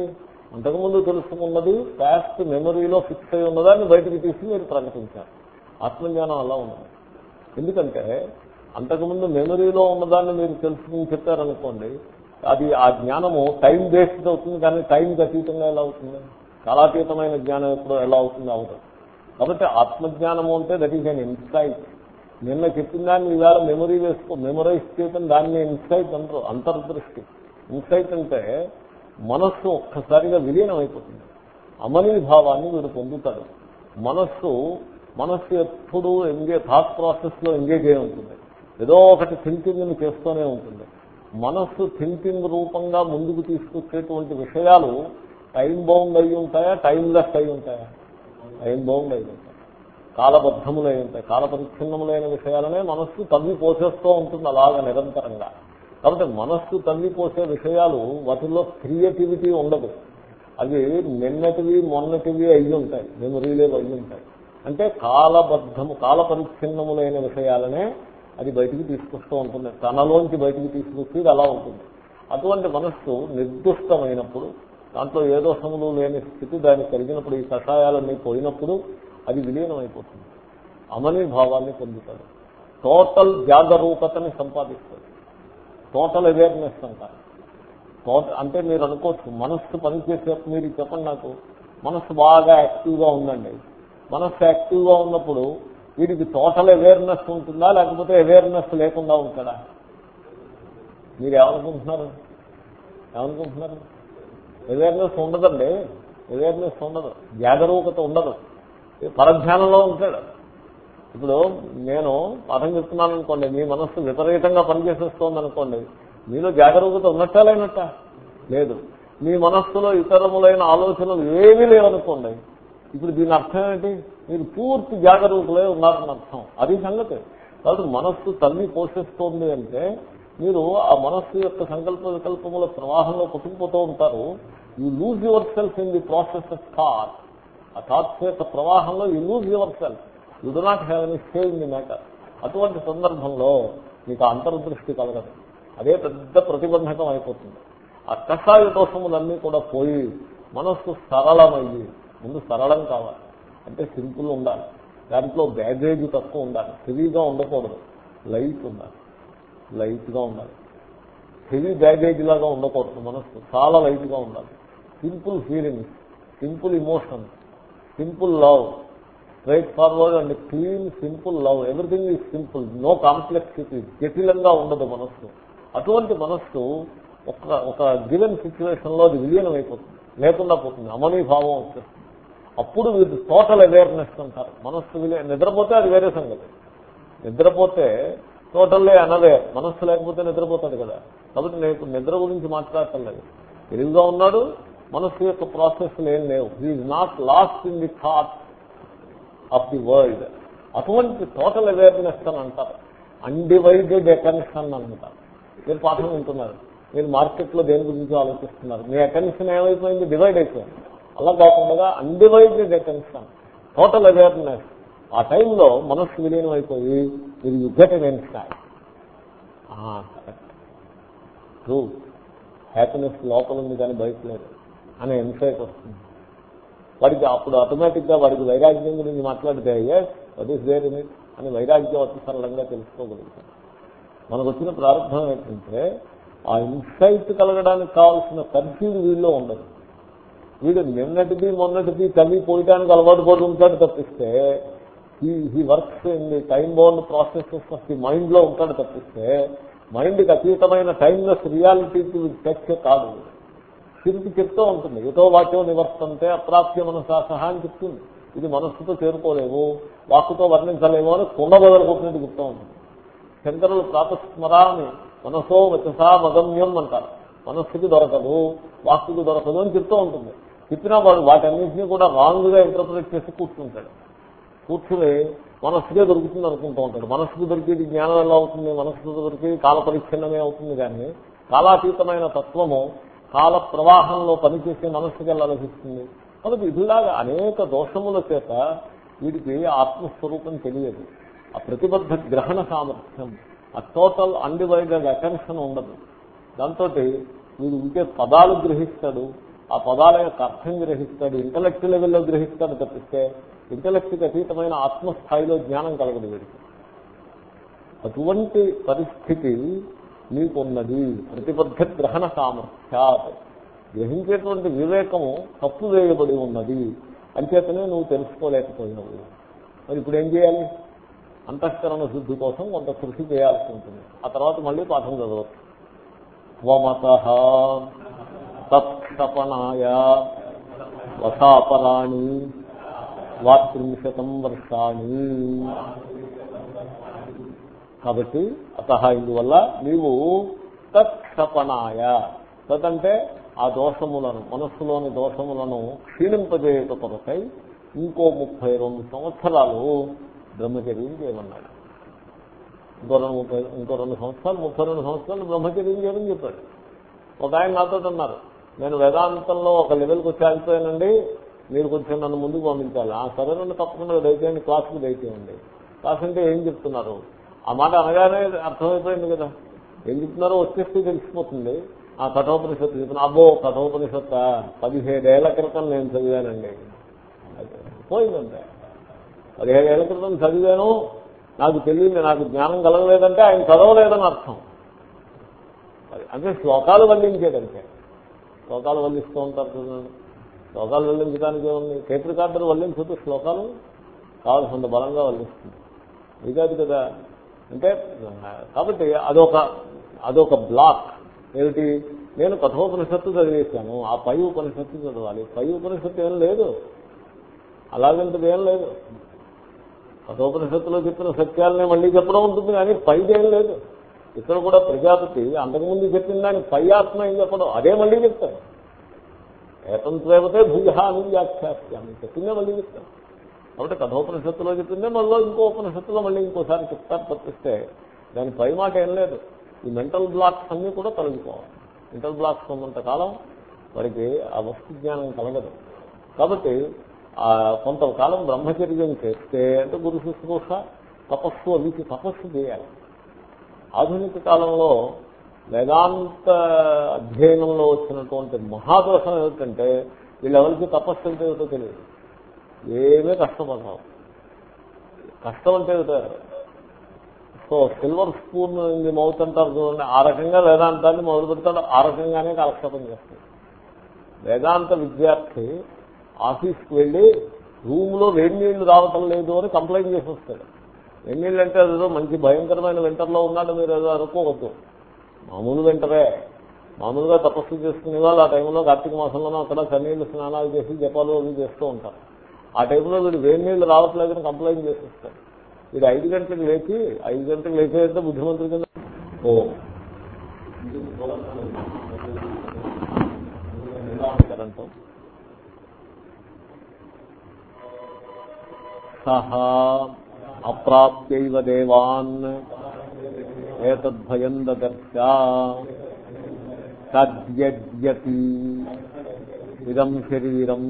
S1: అంతకుముందు తెలుసుకున్నది పాస్ట్ మెమరీలో ఫిక్స్ అయి ఉన్నదాన్ని బయటకు తీసి మీరు ప్రకటించారు. ఆత్మజ్ఞానం అలా ఉన్నది. ఎందుకంటే అంతకుముందు మెమరీలో ఉన్నదాన్ని మీరు తెలుసుకుని చెప్పారనుకోండి అది ఆ జ్ఞానము టైం బేస్డ్ అవుతుంది కానీ టైంకి అతీతంగా ఎలా అవుతుంది? కాలాతీతమైన జ్ఞానం ఎప్పుడు ఎలా అవుతుందో అవుతుంది కాబట్టి ఆత్మజ్ఞానము అంటే దట్ ఈస్ అన్ ఇన్సైట్ నిన్న చెప్పిన దాన్ని ఇవాళ మెమరీ వేసుకో మెమరైజ్ చేయటం దాన్ని ఇన్సైట్ అంటారు అంతర్దృష్టి. ఇన్సైట్ అంటే మనస్సు ఒక్కసారిగా విలీనం అయిపోతుంది. అమనీ భావాన్ని వీడు పొందుతాడు. మనస్సు మనస్సు ఎప్పుడు ఎంగేజ్ థాట్ ప్రాసెస్లో ఎంగేజ్ అయి ఉంటుంది. ఏదో ఒకటి థింకింగ్ చేస్తూనే ఉంటుంది. మనస్సు థింకింగ్ రూపంగా ముందుకు తీసుకొచ్చేటువంటి విషయాలు టైం బౌండ్ అయి ఉంటాయా? టైం లెస్ అయి ఉంటాయా? టైం బౌండ్ అయి ఉంటాయి? కాలబద్ధములై ఉంటాయి? కాలపరిచ్ఛిన్నములైన విషయాలనే మనస్సు తవ్వి పోసేస్తూ ఉంటుంది అలాగా నిరంతరంగా. కాబట్టి మనస్సు తవ్వి పోసే విషయాలు వాటిల్లో క్రియేటివిటీ ఉండదు. అవి నిన్నటివి మొన్నటివి అయి ఉంటాయి. మెమరీలేవి అయి ఉంటాయి. అంటే కాలబద్ధము కాలపరిచ్ఛిన్నములైన విషయాలనే అది బయటికి తీసుకొస్తూ ఉంటుంది. తనలోంచి బయటికి తీసుకొచ్చేది అలా ఉంటుంది. అటువంటి మనస్సు నిర్దుష్టమైనప్పుడు దాంట్లో ఏ దోషములు లేని స్థితి దానికి కలిగినప్పుడు ఈ కషాయాలన్నీ పోయినప్పుడు అది విలీనం అయిపోతుంది అమని భావాన్ని పొందుతాడు. టోటల్ జాగరూకతని సంపాదిస్తాడు. టోటల్ అవేర్నెస్ అంటారు అంటే మీరు అనుకోవచ్చు మనస్సు పనిచేసే మీరు చెప్పండి నాకు మనస్సు బాగా యాక్టివ్గా ఉందండి. మనస్సు యాక్టివ్గా ఉన్నప్పుడు వీడికి టోటల్ అవేర్నెస్ ఉంటుందా లేకపోతే అవేర్నెస్ లేకుండా ఉంటాడా మీరు ఏమనుకుంటున్నారు? ఏమనుకుంటున్నారు? అవేర్నెస్ ఉండదండి. అవేర్నెస్ ఉండదు. జాగరూకత ఉండదు. పరధ్యానంలో ఉంటాడు. ఇప్పుడు నేను పాఠం చెప్తున్నాను అనుకోండి మీ మనస్సు విపరీతంగా పనిచేసేస్తోంది అనుకోండి మీలో జాగరూకత ఉన్నట్టలేనట్టా లేదు. మీ మనస్సులో ఇతరములైన ఆలోచనలు ఏమీ లేవనుకోండి ఇప్పుడు దీని అర్థం ఏంటి? మీరు పూర్తి జాగరూకులే ఉన్నారని అర్థం. అది సంగతి. కాబట్టి మనస్సు తల్లి పోషిస్తోంది అంటే మీరు ఆ మనస్సు యొక్క సంకల్ప వికల్పముల ప్రవాహంలో కొట్టుకుపోతూ ఉంటారు. You lose yourself in the process of thought ఆ థాట్స్ యొక్క ప్రవాహంలో you lose yourself you do not have any stay in the matter అటువంటి సందర్భంలో మీకు అంతర్దృష్టి కలగదు. అదే పెద్ద ప్రతిబంధకం అయిపోతుంది. ఆ కషాయ దోషములన్నీ కూడా పోయి మనస్సు సరళమయ్యి ముందు సరళం కావాలి. అంటే సింపుల్ ఉండాలి. దాంట్లో బ్యాగేజ్ తక్కువ ఉండాలి. హెవీగా ఉండకూడదు. లైట్ ఉండాలి. లైట్గా ఉండాలి. హెవీ బ్యాగేజ్ లాగా ఉండకూడదు మనస్సు చాలా లైట్గా ఉండాలి. Simple feelings simple emotion simple love straightforward and clean simple love. Everything is simple. No complexity జటిలంగా ఉండదు మనస్సు. అటువంటి మనస్సు ఒక ఒక గివెన్ సిచ్యువేషన్లో అది విలీనం అయిపోతుంది. లేకుండా పోతుంది. అమనీ భావం వచ్చేస్తుంది. అప్పుడు వీరు టోటల్ అవేర్నెస్ అంటారు. మనస్సు విలీ నిద్రపోతే అది వేరే సంగతి. నిద్రపోతే టోటల్లీ అనవే మనస్సు లేకపోతే నిద్రపోతాడు కదా. కాబట్టి నేను నిద్ర గురించి మాట్లాడటం లేదు. తెలివిగా ఉన్నాడు మనస్సు యొక్క ప్రాసెస్ ఏం లేవు. He's not lost in the thought of the world అటువంటి టోటల్ అవేర్నెస్ అని అంటారు. అన్డివైడెడ్ అటెన్షన్ అంటారు. మీరు పాఠం వింటున్నారు. మీరు మార్కెట్లో దేని గురించి ఆలోచిస్తున్నారు? మీ అటెన్షన్ ఏమైపోయింది? డివైడ్ అయిపోయింది. అలా కాకుండా అన్డివైడెడ్ అటెన్షన్ టోటల్ అవేర్నెస్ ఆ టైంలో మనస్సు విలీనం అయిపోయి మీరు you get an true happiness లోపల ఉంది కానీ బయట లేదు అనే ఇన్సైట్ వస్తుంది. వాడికి అప్పుడు ఆటోమేటిక్గా వాడికి వైరాగ్యం గురించి మాట్లాడితే yes what is where in it అని వైరాగ్యం అతి సరళంగా తెలుసుకోగలుగుతాం. మనకు వచ్చిన ప్రారంభం ఏంటంటే ఆ ఇన్సైట్ కలగడానికి కావాల్సిన తర్ఫీదు వీళ్ళు ఉండదు. వీడు నిన్నటిది మొన్నటిది తల్లి పోయటానికి అలవాటు పడి ఉంటాడు తప్పిస్తే ఈ works in the time bound processes of the మైండ్లో ఉంటాడు తప్పిస్తే మైండ్కి అతీతమైన టైమ్లెస్ రియాలిటీకి టచ్ కాదు తిరిగి చెప్తూ ఉంటుంది ఎటో వాక్యం నివర్తంటే అప్రాప్య మనసా సహా అని చెప్తుంది. ఇది మనస్సుతో చేరుకోలేవు వాక్కుతో వర్ణించలేము అని కుండ బదలుకుంటున్నట్టు చెప్తూ ఉంటుంది. శంకరులు ప్రాతస్మరాన్ని మనసో వచసా మగమ్యం అంటారు. మనస్సుకి దొరకదు వాక్కుకి దొరకదు అని చెప్తూ ఉంటుంది. చెప్పినా వాడు వాటన్నింటినీ కూడా రాంగ్గా ఇంటర్ప్రిట్ చేసి కూర్చుంటాడు. కూర్చుని మనస్సుకే దొరుకుతుంది అనుకుంటూ ఉంటాడు. మనస్సుకు దొరికేది జ్ఞానం ఎలా అవుతుంది? మనస్సుకు దొరికేది కాల పరిచ్ఛిన్నమే అవుతుంది కానీ కాలాతీతమైన తత్వము కాల ప్రవాహంలో పనిచేసే మనస్సుకి ఎలా లభిస్తుంది? కాబట్టి ఇదిలాగా అనేక దోషముల చేత వీడికి ఆత్మస్వరూపం తెలియదు. ఆ ప్రతిబద్ధ గ్రహణ సామర్థ్యం ఆ టోటల్ అన్డివైడెడ్ అటెన్షన్ ఉండదు. దాంతో వీడు ఉంటే పదాలు గ్రహిస్తాడు ఆ పదాల యొక్క అర్థం గ్రహిస్తాడు ఇంటలెక్ట్ లెవెల్లో గ్రహిస్తాడు తప్పిస్తే ఇంటలెక్ట్కి అతీతమైన ఆత్మస్థాయిలో జ్ఞానం కలగదు వీడికి. అటువంటి పరిస్థితి మీకున్నది. ప్రతిబద్ధ గ్రహణ సామర్థ్యాత్. గ్రహించేటువంటి వివేకము తప్పు వేయబడి ఉన్నది. అంచేతనే నువ్వు తెలుసుకోలేకపోయినావు మరి ఇప్పుడు ఏం చేయాలి? అంతఃకరణ శుద్ధి కోసం కొంత కృషి చేయాల్సి ఉంటుంది. ఆ తర్వాత మళ్ళీ పాఠం చదవచ్చు. త్వమత తత్క్షపణాయ వసాపరాణి ద్వాత్రింశతం వర్షాణి. కాబట్టి అత ఇందువల్ల నీవు తత్క్షపణాయ. తదంటే ఆ దోషములను మనస్సులోని దోషములను క్షీణింపజేయట కొరకై ఇంకో ముప్పై రెండు సంవత్సరాలు బ్రహ్మచర్యం చేయమన్నాడు. ఇంకో రెండు ముప్పై ఇంకో రెండు సంవత్సరాలు ముప్పై రెండు సంవత్సరాలు బ్రహ్మచర్యం చేయమని చెప్పాడు. ఒక ఆయన నాతో అన్నారు నేను వేదాంతంలో ఒక లెవెల్కి వచ్చి ఆగిపోయానండి మీరు కొంచెం నన్ను ముందుకు పంపించాలి. ఆ సరేనండి తప్పకుండా దయచేయండి క్లాసుకు దయచేయండి. క్లాస్ అంటే ఏం చెప్తున్నారు? ఆ మాట అనగానే అర్థమైపోయింది కదా. ఏం చెప్తున్నారో వచ్చేస్తే తెలిసిపోతుంది. ఆ కఠోపనిషత్తు చెప్తున్నా అబ్బో కఠోపనిషత్త పదిహేడేళ్ళ క్రితం నేను చదివానండి. పోయిందంటే. పదిహేడేళ్ళ క్రితం చదివాను నాకు తెలియదు నాకు జ్ఞానం కలగలేదంటే ఆయన చదవలేదని అర్థం. అంటే శ్లోకాలు వల్లించేదంటే. శ్లోకాలు వల్లిస్తూ ఉంటారు చూడండి. శ్లోకాలు వల్లించడానికి ఏముంది టేప్ రికార్డర్ వల్లించదు శ్లోకాలు కావాల్సినంత బలంగా వల్లిస్తుంది. ఇది కాదు. కదా అంటే కాబట్టి అదొక అదొక బ్లాక్. ఏమిటి? నేను కఠోపనిషత్తు చదివేశాను. ఆ పై ఉపనిషత్తు చదవాలి. పై ఉపనిషత్తు ఏం లేదు. అలాగంటది ఏం లేదు. కఠోపనిషత్తులో చెప్పిన సత్యాలనే మళ్ళీ చెప్పడం ఉంటుంది కానీ పైదేం లేదు. ఇక్కడ కూడా ప్రజాపతి అంతకుముందు చెప్పిన దాని పై ఆత్మ ఏం చెప్పడం? అదే మళ్ళీ చెప్తాను ఏతంత్రేవతే త్రేవతే భుజ అని వ్యాఖ్యాస్యామి. చెప్పిందే మళ్ళీ చెప్తాను కాబట్టి కథోపనిషత్తులో చెప్పిందే మళ్ళీ ఇంకో ఉపనిషత్తులో మళ్ళీ ఇంకోసారి చెప్తారు తప్పిస్తే దాని పై మాట ఏం లేదు. ఈ మెంటల్ బ్లాక్స్ అన్నీ కూడా తొలగిపోవాలి. మెంటల్ బ్లాక్స్ ఉన్నంత కాలం వారికి ఆ వస్తు జ్ఞానం కలగదు. కాబట్టి ఆ కొంతకాలం బ్రహ్మచర్యం చేస్తే అంటే గురు శుశ్రూష తపస్సు అవికి తపస్సు చేయాలి. ఆధునిక కాలంలో వేదాంత అధ్యయనంలో వచ్చినటువంటి మహాదోషం ఏమిటంటే వీళ్ళెవరికి తపస్సు అంటే ఏమిటో తెలియదు. ఏమీ కష్టపడతాం కష్టం అంటే ఏమిటో? సో సిల్వర్ స్పూన్ ఇది మౌత్ అంటారు చూడండి. ఆ రకంగా వేదాంతాన్ని మొదలు పెడతాడు. ఆ రకంగానే కాలక్షేపం చేస్తాడు. వేదాంత విద్యార్థి ఆఫీస్కి వెళ్ళి రూమ్లో వేడి నీళ్ళు రావటం లేదు అని కంప్లైంట్ చేసి వస్తాడు. వేడి నీళ్ళు అంటే అదేదో మంచి భయంకరమైన వింటర్లో ఉన్నాడు మీరు ఏదో అనుకోవద్దు. మామూలు వెంటరే మామూలుగా తపస్సు చేసుకునే వాళ్ళు ఆ టైంలో కార్తీక మాసంలోనూ అక్కడ సన్నీళ్ళు స్నానాలు చేసి జపాలు అవి చేస్తూ ఉంటారు. ఆ టైంలో వీడు వేడి నీళ్ళు రావట్లేదని కంప్లైంట్ చేసేస్తారు. వీడు ఐదు గంటలకు లేచి ఐదు గంటలకు లేచేదంటే బుద్ధిమంతుడి కింద ఓ కరెంటు సహా అప్రాప్యైవ దేవాన్. ఏతద్భయం దదర్శ తద్యద్యపి ఇదం శరీరం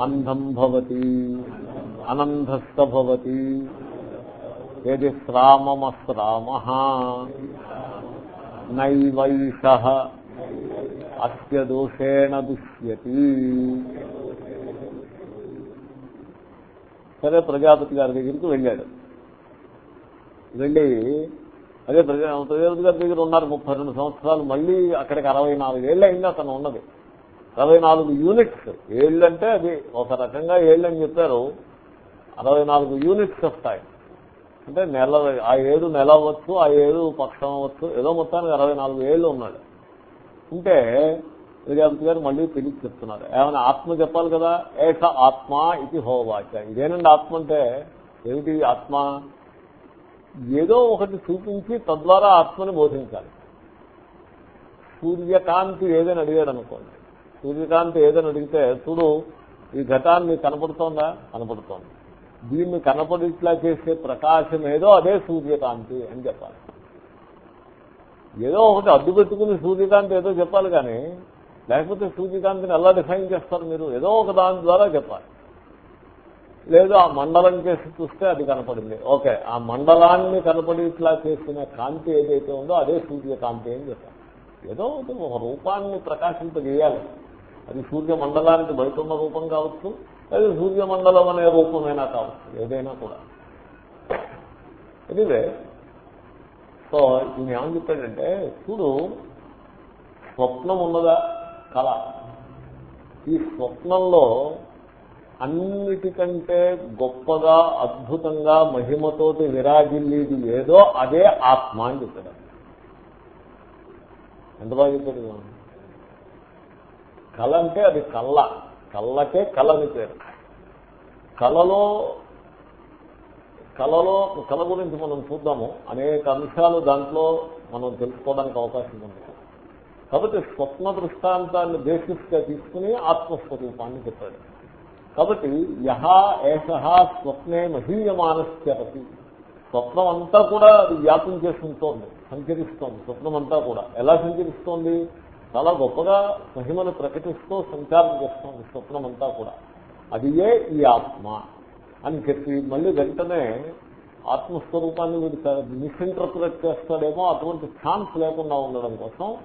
S1: అంధం భవతి అనంధస్థవతి ఏది శ్రామమశ్రామ? నైవైష. అస్య దోషేణ దుష్యతి. సరే ప్రజాపతి గారి దగ్గరికి వెళ్ళాడు. వెళ్ళి అదే ప్రజాపతి గారి దగ్గర ఉన్నారు ముప్పై రెండు సంవత్సరాలు మళ్ళీ అక్కడికి అరవై నాలుగు ఏళ్ళు అయింది అతను ఉన్నది. అరవై నాలుగు యూనిట్స్. ఏళ్ళు అంటే అది ఒక రకంగా ఏళ్ళు అని చెప్పారు. అరవై నాలుగు యూనిట్స్ ఆఫ్ టైం అంటే నెల ఆ ఏడు నెల అవ్వచ్చు ఆ ఏడు పక్షం అవ్వచ్చు ఏదో మొత్తానికి అరవై నాలుగు ఏళ్ళు ఉన్నాడు. ఉంటే ప్రజాపతి గారు మళ్ళీ పిలిచి చెప్తున్నారు. ఏమైనా ఆత్మ చెప్పాలి కదా? ఏష ఆత్మ ఇది హోవాచ. ఇదేనండి ఆత్మ అంటే ఏమిటి ఆత్మ? ఏదో ఒకటి చూపించి తద్వారా ఆత్మని బోధించాలి. సూర్యకాంతి ఏదని అడిగాడు అనుకోండి సూర్యకాంతి ఏదని అడిగితే చూడు ఈ ఘటాన్ని కనపడుతోందా? కనపడుతోంది. దీన్ని కనపడిట్లా చేసే ప్రకాశం ఏదో అదే సూర్యకాంతి అని చెప్పాలి. ఏదో ఒకటి అడ్డు పెట్టుకుని సూర్యకాంతి ఏదో చెప్పాలి కానీ లేకపోతే సూర్యకాంతిని ఎలా డిఫైన్ చేస్తారు మీరు? ఏదో ఒక దాని ద్వారా చెప్పాలి. లేదు ఆ మండలం చేసి చూస్తే అది కనపడింది. ఓకే ఆ మండలాన్ని కనపడేట్లా చేసిన కాంతి ఏదైతే ఉందో అదే సూర్యకాంతి అని చెప్పాలి ఏదో ఒక రూపాన్ని ప్రకాశింపజేయాలి. అది సూర్య మండలానికి బయట ఉన్న రూపం కావచ్చు లేదా సూర్యమండలం అనే రూపమైనా కావచ్చు ఏదైనా కూడా. ఎనివే సో ఈయన ఏమని చెప్పాడంటే చూడు స్వప్నం ఉన్నదా? కళ. ఈ స్వప్నంలో అన్నిటికంటే గొప్పగా అద్భుతంగా మహిమతోటి విరాజిల్లేది ఏదో అదే ఆత్మ అని చెప్పాడు. ఎంత బాగా చెప్పాడు కళ అంటే అది కళ్ళ కళ్ళకే కళని పేరు. కళలో కళలో కళ గురించి మనం చూద్దాము. అనేక అంశాలు దాంట్లో మనం తెలుసుకోవడానికి అవకాశం ఉంది. కాబట్టి స్వప్న దృష్టాంతాన్ని బేసిస్గా తీసుకుని ఆత్మస్వరూపాన్ని చెప్పాడు. కాబట్టి యహ ఏష స్వప్నే మహీయమానశ్చరతి స్వప్నం అంతా కూడా అది వ్యాపం చేస్తుంటోంది సంచరిస్తోంది స్వప్నం అంతా కూడా. ఎలా సంచరిస్తోంది? చాలా గొప్పగా మహిమను ప్రకటిస్తూ సంచారం చేస్తోంది స్వప్నం అంతా కూడా. అది ఏ? ఈ ఆత్మ అని చెప్పి మళ్ళీ వెంటనే ఆత్మస్వరూపాన్ని వీడు మిస్ఇంటర్ప్రిట్ చేస్తాడేమో అటువంటి ఛాన్స్ లేకుండా ఉండడం కోసం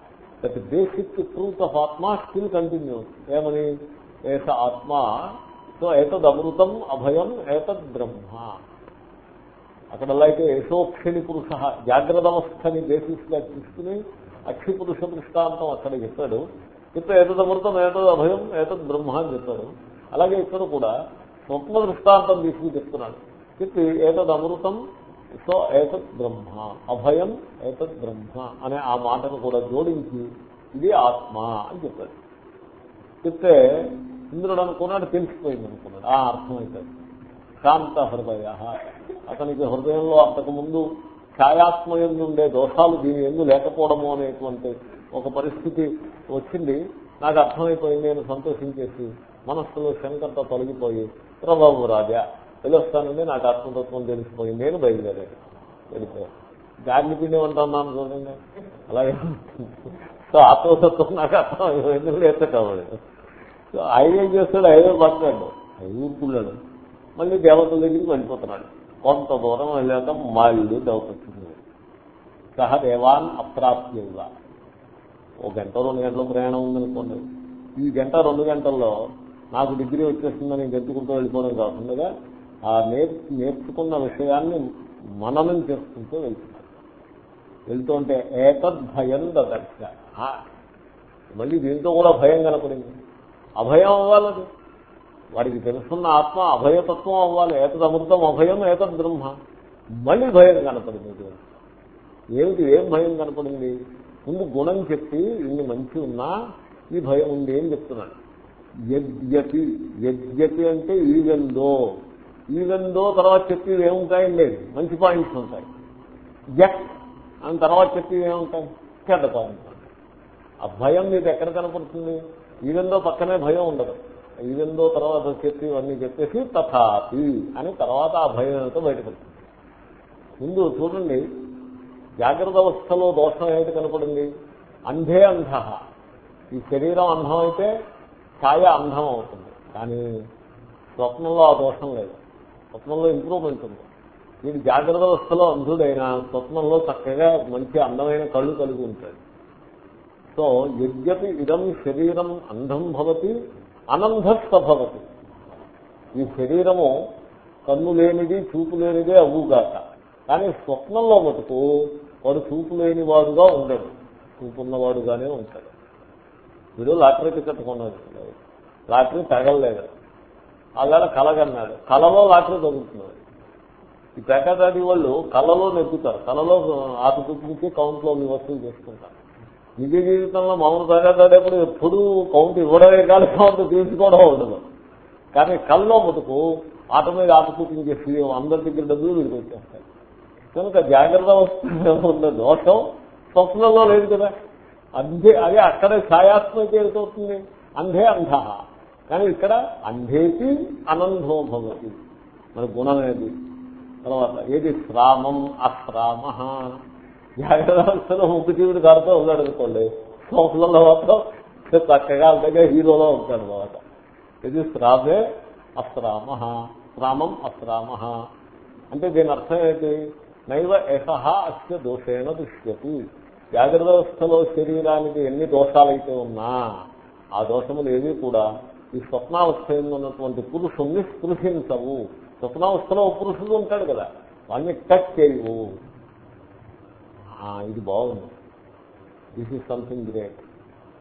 S1: దట్ బేసిక్ ట్రూత్ ఆఫ్ ఆత్మ స్టిల్ కంటిన్యూస్ ఏమని? ఏస ఆత్మ సో ఏతద్ అమృతం అభయం ఏతద్ బ్రహ్మ అక్కడ అయితే యశోక్షిణి పురుష జాగ్రత్త అవస్థని బేసిస్గా తీసుకుని అక్షి పురుష దృష్టాంతం అక్కడ చెప్పాడు. ఇప్పుడు ఏతద్ అమృతం ఏతద్ అభయం ఏతద్ బ్రహ్మ అని చెప్పాడు. అలాగే ఇక్కడ కూడా స్వప్న దృష్టాంతం తీసుకుని చెప్తున్నాడు. చెప్పి ఏతద్ అమృతం సో ఏతద్ బ్రహ్మ అభయం ఏతద్ బ్రహ్మ అనే ఆ మాటను కూడా జోడించి ఇది ఆత్మ అని చెప్పాడు. చెప్తే ఇంద్రుడు అనుకున్నాడు తెలిసిపోయింది అనుకున్నాడు. ఆ అర్థమైపోయింది. శాంత హృదయ. అతనికి హృదయంలో అంతకుముందు ఛాయాత్మయం ఉండే దోషాలు దీని ఎందు లేకపోవడము అనేటువంటి ఒక పరిస్థితి వచ్చింది. నాకు అర్థమైపోయింది నేను సంతోషించేసి మనస్సులో శంకర్త తొలగిపోయి ప్రభావు రాజా తెలుస్తానండి నాకు ఆత్మతత్వం తెలిసిపోయింది నేను బయలుదేరాడు వెళ్ళిపోయాను. గాలిని పిండి అంటున్నాను చూడండి. అలాగే సో ఆత్మతత్వం నాకు అర్థం ఎందుకు లేస్తే కావాలి సో ఆయన ఏం చేస్తాడు? ఐదో పక్కడు ఊరుకున్నాడు మళ్ళీ దేవతల దగ్గరికి వెళ్ళిపోతున్నాడు. కొంత దూరం వెళ్ళాక మళ్ళీ దేవత సహ దేవాన్ అప్రాప్యంగా. ఓ గంట రెండు గంటల ప్రయాణం ఉందనుకోండి. ఈ గంట రెండు గంటల్లో నాకు డిగ్రీ వచ్చేస్తుందని గెంతుకుంటూ వెళ్ళిపోవడం కాకుండా ఆ నేర్చు నేర్చుకున్న విషయాన్ని మననం చేసుకుంటూ వెళ్తున్నాడు. వెళ్తుంటే ఏతద్ భయం దర్శ మళ్ళీ దీంతో కూడా భయం కనపడింది. అభయం అవ్వాలది. వాడికి తెలుసున్న ఆత్మ అభయతత్వం అవ్వాలి. ఏతద్ అమృతం అభయం ఏతద్ బ్రహ్మ. మళ్ళీ భయం కనపడింది ఏమిటి? ఏం భయం కనపడింది? ముందు గుణం చెప్పి ఇన్ని మంచి ఉన్నా ఈ భయం ఉంది ఏం చెప్తున్నాడు. యజ్ఞతి. యజ్ఞతి అంటే ఈవెందో. ఈవెందో తర్వాత చెప్పి ఏముంటాయండి మంచి పాయింట్స్ ఉంటాయి. జక్ అని తర్వాత చెప్పి ఏముంటాయి? చెడ్డ పాయింట్స్ ఉంటాయి. ఆ భయం మీకు ఎక్కడ కనపడుతుంది? ఈవెందో పక్కనే భయం ఉండదు. ఈవెందో తర్వాత చెప్పి ఇవన్నీ చెప్పేసి తథాపి అని తర్వాత ఆ భయంతో బయటపడుతుంది. ముందు చూడండి జాగ్రత్త అవస్థలో దోషం ఏమిటి కనపడింది? అంధే అంధ. ఈ శరీరం అంధం అయితే ఛాయ అంధం అవుతుంది. కానీ స్వప్నంలో ఆ దోషం లేదు. స్వప్నంలో ఇంప్రూవ్మెంట్ ఉంది. వీడు జాగ్రత్త అవస్థలో అంధుడైనా స్వప్నంలో చక్కగా మంచి అందమైన కళ్ళు కలిగి ఉంటాడు. సో యద్యపి ఇదం శరీరం అంధం భవతి అనంధస్థభవతి ఈ శరీరము కన్ను లేనిది చూపు లేనిదే అవుగాక. కానీ స్వప్నంలో మటుకు వాడు చూపు లేని వాడుగా ఉండడు. చూపున్నవాడుగానే ఉంటాడు. వీడు లాటరీ టికెట్ కొన్నాడు లాటరీ తగలలేదు. అలా కలగన్నాడు. కలలో లాటరీ దొరుకుతున్నాడు ఈ పేకాదాడి వాళ్ళు కళలో నెగ్గుతారు. కళలో ఆట చూపించి కౌంట్లో వసూలు చేసుకుంటారు. నిజ జీవితంలో మామూలు పేకాదాడేప్పుడు ఎప్పుడూ కౌంట్ ఇవ్వడమే కాదు కౌంట్ తీసుకోవడం ఉండదు. కానీ కల్లో మటుకు ఆట మీద ఆట చూపించేసి అందరి దగ్గర డబ్బులు వీడికి వచ్చేస్తాయి కనుక జాగ్రత్త వస్తుంది దోషం స్వప్నంలో లేదు కదా. అంధే అదే అక్కడే ఛాయాత్మక ఏదవుతుంది అంధే అంధ. కానీ ఇక్కడ అంధేకి అనంధో భవతి. మన గుణం ఏది? తర్వాత ఏది? శ్రామం అశ్రామ. జాగ్రత్తలో ముక్కు జీవుడు కారుతో ఉన్నాడు అనుకోండి స్వప్నంలో మాత్రం చక్కగా అంతగా హీరోలో ఉంటాడు అనమాట ఇది శ్రామే అశ్రామ శ్రామం అశ్రామ. అంటే దీని అర్థం ఏంటి? నైవ ఏష అస్య దోషేణ దృశ్యతి. జాగ్రత్త వ్యవస్థలో శరీరానికి ఎన్ని దోషాలైతే ఉన్నా ఆ దోషములు ఏవి కూడా ఈ స్వప్నావస్థ ఉన్నటువంటి పురుషుణ్ణి స్పృశించవు స్వప్నావస్థలో పురుషుడు ఉంటాడు కదా వాడిని టచ్ చేయవు. ఇది బాగుంది. దిస్ ఈజ్ సంథింగ్ గ్రేట్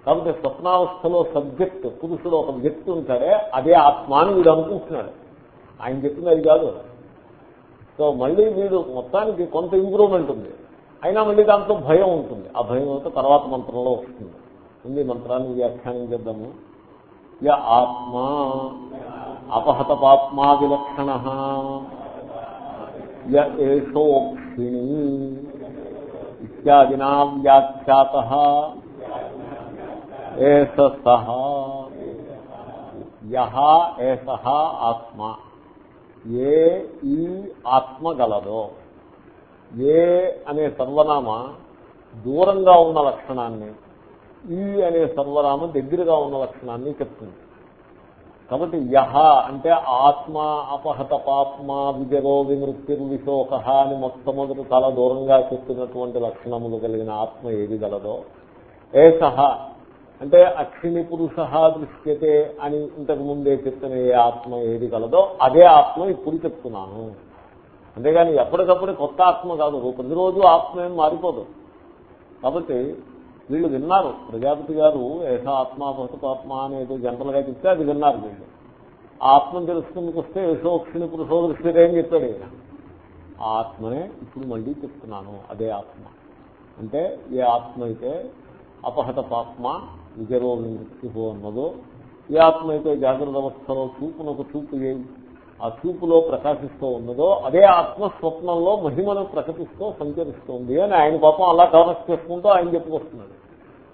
S1: కాబట్టి స్వప్నావస్థలో సబ్జెక్ట్ పురుషుడు ఒక వ్యక్తి ఉంటాడే అదే ఆత్మాని వీడు అనుకుంటున్నాడు. ఆయన చెప్పింది అది కాదు. సో మళ్ళీ వీడు మొత్తానికి కొంత ఇంప్రూవ్మెంట్ ఉంది. అయినా మళ్ళీ దాంట్లో భయం ఉంటుంది. ఆ భయం అయితే తర్వాత మంత్రంలో వస్తుంది. ఉంది మంత్రాన్ని వ్యాఖ్యానం చేద్దాము. య ఆత్మా అపహత పాత్మా విలక్షణ య ఇత్యాదినా వ్యాఖ్యాత ఏష సహ యహ ఏష ఆత్మ ఏ ఈ ఆత్మ గలదో ఏ అనే సర్వనామ దూరంగా ఉన్న లక్షణాన్ని ఈ అనే సర్వనామ దగ్గరగా ఉన్న లక్షణాన్ని చెప్తుంది కాబట్టి యహ అంటే ఆత్మ అపహత పాప్మ విజరో విమృత్యు విశోక అని మొట్టమొదటి చాలా దూరంగా చెప్పినటువంటి లక్షణములు కలిగిన ఆత్మ ఏది గలదో ఏ సహ అంటే అక్షిణి పురుష దృశ్యతే అని ఇంతకు ముందే చెప్పిన ఏ ఆత్మ ఏది గలదో అదే ఆత్మ ఇప్పుడు చెప్తున్నాను. అంతేగాని ఎప్పటికప్పుడు కొత్త ఆత్మ కాదు ప్రతిరోజు ఆత్మ ఏం మారిపోదు. కాబట్టి వీళ్ళు విన్నారు. ప్రజాపతి గారు ఏష ఆత్మ పశుపాత్మ అనేది జనరల్గా చెప్తే అది విన్నారు వీళ్ళు. ఆత్మను తెలుసుకుందుకు వస్తే యశోక్షిని పురుషో దృష్టి ఏం చెప్పాడు ఆ ఆత్మనే ఇప్పుడు మళ్ళీ చెప్తున్నాను. అదే ఆత్మ. అంటే ఏ ఆత్మ అయితే అపహత పాత్మ విజరో మృత్యు అన్నదో ఏ ఆత్మ అయితే జాగ్రత్త అవస్థలో చూపునకు చూపు ఏ ఆ చూపులో ప్రకాశిస్తూ ఉన్నదో అదే ఆత్మ స్వప్నంలో మహిమను ప్రకటిస్తూ సంచరిస్తుంది అని ఆయన పాపం అలా కవరెక్ట్ చేసుకుంటూ ఆయన చెప్పుకొస్తున్నాడు.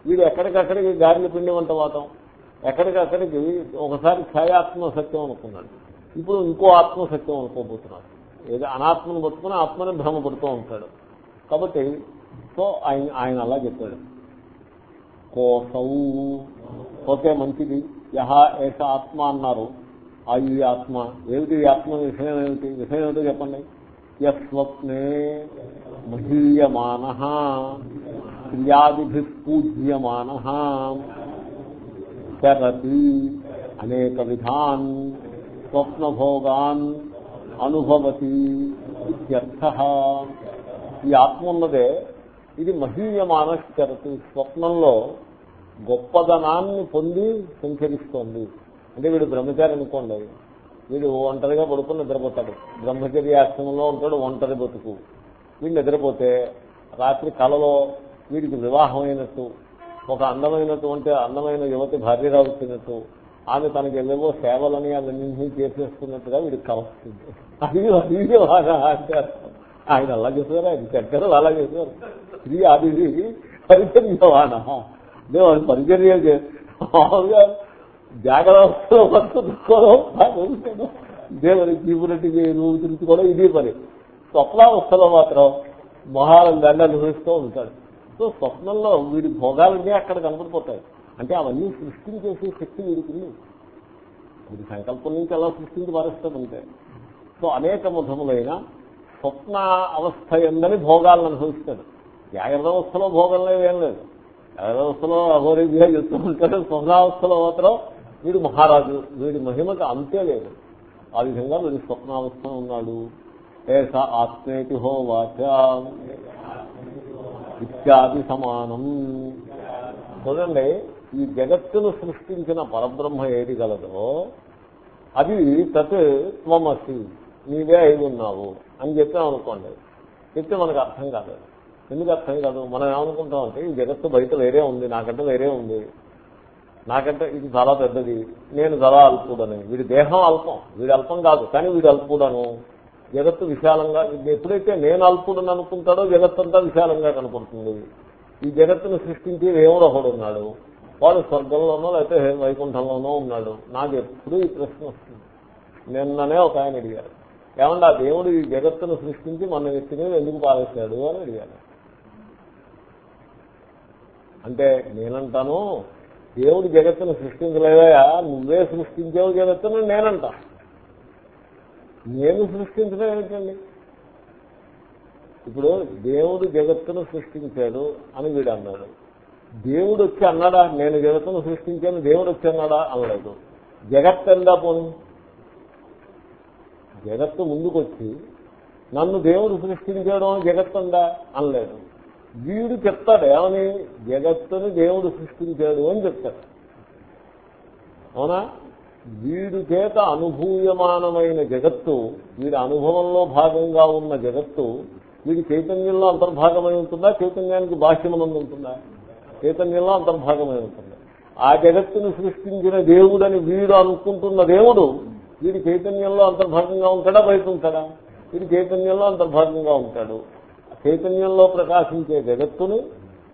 S1: వీడు ఎక్కడికక్కడికి గాలిని పిండి వంట వాతం ఎక్కడికక్కడికి ఒకసారి ఛాయాత్మ సత్యం అనుకున్నాడు. ఇప్పుడు ఇంకో ఆత్మ సత్యం అనుకోబోతున్నాడు. ఏదో అనాత్మను పట్టుకుని ఆత్మని భ్రమపడుతూ ఉంటాడు. కాబట్టి సో ఆయన ఆయన అలా చెప్పాడు. కోసం ఓకే మంచిది. యహ ఏష ఆత్మ అన్నారు. ఆయు ఆత్మ. ఏమిటి ఆత్మ? విషయం ఏమిటి? విషయం ఏమిటో చెప్పండి. యస్వప్నే మహీయమాన క్రియాదిభి పూజ్యమాన చరతి అనేక విధాన్ స్వప్నభోగాన్ అనుభవతి ఇత్యర్థ. ఈ ఆత్మ ఉన్నదే. ఇది మహీయమాన చరతి స్వప్నంలో గొప్పదనాన్ని పొంది సంచరిస్తోంది. అంటే వీడు బ్రహ్మచారి అనుకోండి. వీడు ఒంటరిగా పడుకుని నిద్రపోతాడు. బ్రహ్మచర్య ఆశ్రమంలో ఉంటాడు ఒంటరి బతుకు. వీడు నిద్రపోతే రాత్రి కలలో వీడికి వివాహమైనట్టు ఒక అందమైనటువంటి అందమైన యువతి భార్య రావుతున్నట్టు ఆమె తనకి వెళ్ళేవో సేవలని అవన్నీ చేసేస్తున్నట్టుగా వీడికి కలుస్తుంది అది అది ఆయన అలా చేశారు? ఆయన చెడ్డారు అలా చేశారు. స్త్రీ అది పరిచర్యవాన దేవుడు పరిచర్య మామూలుగా జాగ్రత్తలో పట్టుకోవడం దేవుని జీవునటికి నువ్వు తెలుసుకోవడం ఇది పని. స్వప్నావస్థలో మాత్రం మొహాలను దండ అనుభవిస్తూ ఉంటాడు. సో స్వప్నంలో వీడి భోగాలన్నీ అక్కడ కనపడిపోతాయి అంటే అవన్నీ సృష్టించేసే శక్తి వీడికి వీడి సంకల్పం నుంచి అలా సృష్టించి మారేస్తామంటే సో అనేక ముఖములైన స్వప్న అవస్థ ఎందని భోగాలను అనుభవిస్తాడు. జాగ్రత్త అవస్థలో భోగం లేదు ఏం లేదు. జాగ్రత్త అవస్థలో అఘోరీగా చెప్తూ ఉంటాడు. స్వప్నావస్థలో మాత్రం వీడు మహారాజు వీడి మహిమకు అంతే లేదు. ఆ విధంగా వీడి స్వప్నావస్థ ఉన్నాడు. ఏస ఆత్మేతి హో వాచ ఇత్యాది సమానం. చూడండి ఈ జగత్తును సృష్టించిన పరబ్రహ్మ ఏది గలదో అది తత్ త్వమసి నీవే అయి ఉన్నావు అని చెప్పాం అనుకోండి. చెప్తే మనకు అర్థం కాదు. ఎందుకు అర్థం కాదు? మనం ఏమనుకుంటాం అంటే ఈ జగత్తు బయట వేరే ఉంది నాకంటే వేరే ఉంది. నాకంటే ఇది చాలా పెద్దది నేను చాలా అల్పుడని. వీడి దేహం అల్పం వీడి అల్పం కాదు కానీ వీడు అల్పుడను. జగత్తు విశాలంగా ఎప్పుడైతే నేను అల్పుడని అనుకుంటాడో జగత్తంతా విశాలంగా కనపడుతుంది. ఈ జగత్తును సృష్టించి దేవుడు ఒకడు ఉన్నాడు. వాడు స్వర్గంలోనో లేకపోతే వైకుంఠంలోనో ఉన్నాడు. నాకు ఎప్పుడు ఈ ప్రశ్న వస్తుంది. నిన్ననే ఒక ఆయన అడిగారు. ఏమన్నా దేవుడు ఈ జగత్తును సృష్టించి మన వ్యక్తి మీద ఎందుకు పారేశాడు అని అడిగారు. అంటే నేనంటాను దేవుడు జగత్తును సృష్టించలేదయా? నువ్వే సృష్టించావు జగత్తును నేనంటా. నేను సృష్టించడం ఏమిటండి? ఇప్పుడు దేవుడు జగత్తును సృష్టించాడు అని వీడు అన్నాడు. దేవుడు వచ్చి అన్నాడా? నేను జగత్తును సృష్టించాను దేవుడు వచ్చి అన్నాడా? అనలేదు. జగత్ ఎందా పోను? జగత్తు ముందుకొచ్చి నన్ను దేవుడు సృష్టించాడు అని జగత్ అనలేదు. వీడు చెప్తాడు ఏమని? జగత్తుని దేవుడు సృష్టించాడు అని చెప్తాడు. అవునా? వీడు చేత అనుభూయమానమైన జగత్తు వీడి అనుభవంలో భాగంగా ఉన్న జగత్తు వీడి చైతన్యంలో అంతర్భాగమై ఉంటుందా? చైతన్యానికి బాహ్యమనందు ఉంటుందా? చైతన్యంలో అంతర్భాగమై ఉంటుంది? ఆ జగత్తును సృష్టించిన దేవుడని వీడు అనుకుంటున్న దేవుడు వీడి చైతన్యంలో అంతర్భాగంగా ఉంటాడా? బయట ఉంటాడా? వీడి చైతన్యంలో అంతర్భాగంగా ఉంటాడు. చైతన్యంలో ప్రకాశించే జగత్తుని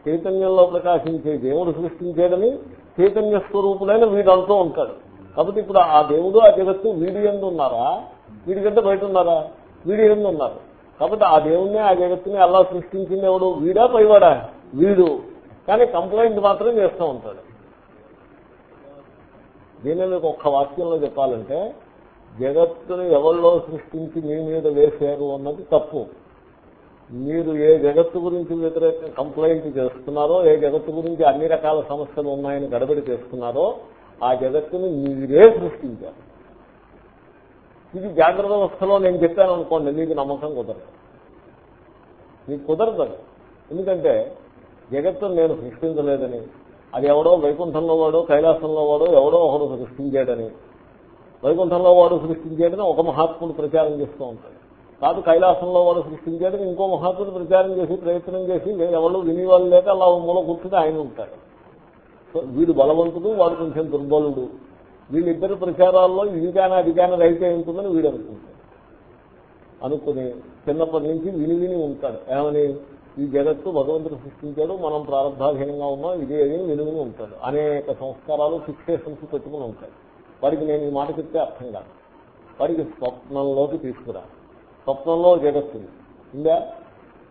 S1: చైతన్యంలో ప్రకాశించే దేవుడు సృష్టించేదని చైతన్య స్వరూపులైన వీడు అంటూ ఉంటాడు. కాబట్టి ఇప్పుడు ఆ దేవుడు ఆ జగత్తు వీడి ఎందు ఉన్నారా? వీడికంటే బయట ఉన్నారా? వీడి ఎందు ఉన్నారు. కాబట్టి ఆ దేవుణ్ణి ఆ జగత్తుని అలా సృష్టించింది ఎవడు వీడా పైవాడా? వీడు. కానీ కంప్లైంట్ మాత్రం చేస్తూ ఉంటాడు. దీనిని మీకు ఒక్క వాక్యంలో చెప్పాలంటే జగత్తుని ఎవరిలో సృష్టించి మీ మీద వేశారు అన్నది తప్పు. మీరు ఏ జగత్తు గురించి వ్యతిరేక కంప్లైంట్ చేస్తున్నారో ఏ జగత్తు గురించి అన్ని రకాల సమస్యలు ఉన్నాయని గడబడి చేస్తున్నారో ఆ జగత్తుని మీరే సృష్టించారు. ఇది జాగ్రత్త అవస్థలో నేను చెప్పాను అనుకోండి మీకు నమ్మకం కుదరదు. మీకు కుదరదు ఎందుకంటే జగత్తును నేను సృష్టించలేదని అది ఎవడో వైకుంఠంలో వాడో కైలాసంలో వాడో ఎవడో ఒకడు సృష్టించాడని వైకుంఠంలో వాడు సృష్టించాడని ఒక మహాత్ముడు ప్రచారం చేస్తూ ఉంటాడు. కాదు కైలాసంలో వాడు సృష్టించేది ఇంకో మహాత్ముడు ప్రచారం చేసి ప్రయత్నం చేసి ఎవరు వినివాళ్ళు లేక అలా మూల కూర్చుని ఆయన ఉంటాడు. సో వీడు బలవంతుడు వాడు కొంచెం దుర్బలుడు. వీళ్ళిద్దరు ప్రచారాల్లో ఇది కానీ అది కానీ ఉంటుందని వీడు అనుకుంటాడు. అనుకుని చిన్నప్పటి నుంచి విని విని ఉంటాడు. ఏమని? ఈ జగత్తు భగవంతుడు సృష్టించాడు మనం ప్రారంభాధీనంగా ఉన్నాం ఇదే అని వినుగుని ఉంటాడు. అనేక సంస్కారాలు ఫిక్సేషన్స్ పెట్టుకుని ఉంటాయి వారికి నేను ఈ మాట చెప్తే అర్థం కాదు. వారికి స్వప్నంలోకి తీసుకురా స్వప్నంలో జగత్తు ఉందా?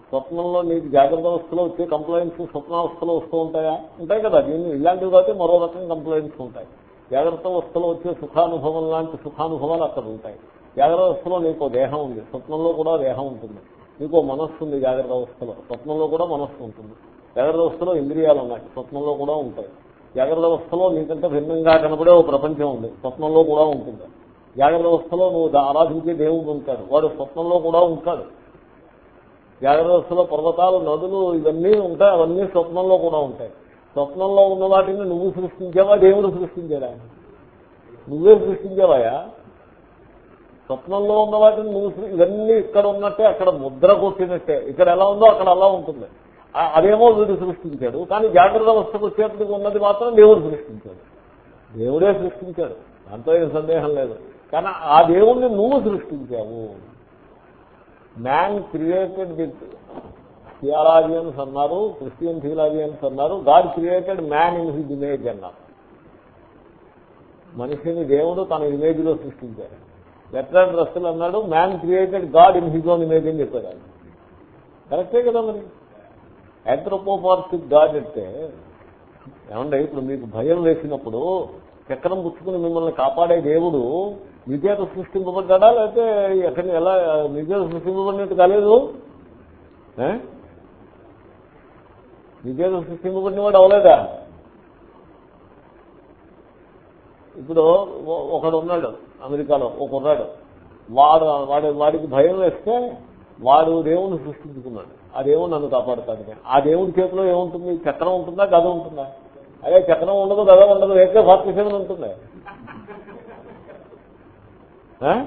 S1: స్వప్నంలో నీకు జాగ్రత్త అవస్థలో వచ్చే కంప్లైంట్స్ స్వప్నావస్థలో వస్తూ ఉంటాయా? ఉంటాయి కదా దీన్ని ఇలాంటివి కాబట్టి మరో రకం కంప్లైంట్స్ ఉంటాయి. జాగ్రత్త అవస్థలో వచ్చే సుఖానుభవం లాంటి సుఖానుభవాలు అక్కడ ఉంటాయి. జాగ్రత్త అవస్థలో నీకు దేహం ఉంది. స్వప్నంలో కూడా దేహం ఉంటుంది. నీకు మనస్సు ఉంది జాగ్రత్త అవస్థలో స్వప్నంలో కూడా మనస్సు ఉంటుంది. జాగ్రత్త అవస్థలో ఇంద్రియాలు ఉన్నాయి. స్వప్నంలో కూడా ఉంటాయి. జాగ్రత్త అవస్థలో నీకంటే భిన్నంగా కనబడే ఒక ప్రపంచం ఉంది. స్వప్నంలో కూడా ఉంటుంది. జాగ్రత్త వ్యవస్థలో నువ్వు ఆరాధించే దేవుడు ఉంటాడు. వాడు స్వప్నంలో కూడా ఉంటాడు. జాగ్రత్త వ్యవస్థలో పర్వతాలు నదులు ఇవన్నీ ఉంటాయి. అవన్నీ స్వప్నంలో కూడా ఉంటాయి. స్వప్నంలో ఉన్న వాటిని నువ్వు సృష్టించావా దేవుడు సృష్టించాడా? నువ్వే సృష్టించావాయా? స్వప్నంలో ఉన్న వాటిని నువ్వు ఇవన్నీ ఇక్కడ ఉన్నట్టే అక్కడ ముద్ర కొట్టినట్టే. ఇక్కడ ఎలా ఉందో అక్కడ అలా ఉంటుంది. ఆ- అదేమో వీడు సృష్టించాడు. కానీ జాగ్రత్త అవస్థకు వచ్చేప్పటికి ఉన్నది మాత్రం దేవుడు సృష్టించాడు. దేవుడే సృష్టించాడు. దాంతో ఏం సందేహం లేదు. కానీ ఆ దేవుణ్ణి నువ్వు సృష్టించావు. మ్యాన్ క్రియేటెడ్ విత్ థియాలజియన్స్ అన్నారు క్రిస్టియన్ థియాలజియన్స్ అన్నారు God created man in his image అన్నారు. మనిషిని దేవుడు తన ఇమేజ్లో సృష్టించాడు. లెటర్ రస్సులు అన్నాడు man created God in his own image అని చెప్పాడు. ఆయన కరెక్టే కదా మరి? యాంథ్రోపోపార్సిక్ గాడ్ అంటే ఏమంటే ఇప్పుడు మీకు భయం వేసినప్పుడు చక్రం పుచ్చుకుని మిమ్మల్ని కాపాడే దేవుడు విజేత సృష్టింపబడ్డా లేకపోతే ఎక్కడ ఎలా మీ సృష్టింపబడినట్టు కాలేదు? విజేత సృష్టింపబడినవాడు అవలేదా? ఇప్పుడు ఒకడు ఉన్నాడు అమెరికాలో ఒక ఉన్నాడు. వాడు వాడి వాడికి భయం వేస్తే వాడు దేవుణ్ణి సృష్టించుకున్నాడు. ఆ దేవుడు నన్ను కాపాడుతాడు. ఆ దేవుడి చేతిలో ఏముంటుంది? చక్రం ఉంటుందా? గద ఉంటుందా? అదే చక్రం ఉండదు గద ఉండదు. ఏకే భారతదేశం ఉంటుంది. हाँ?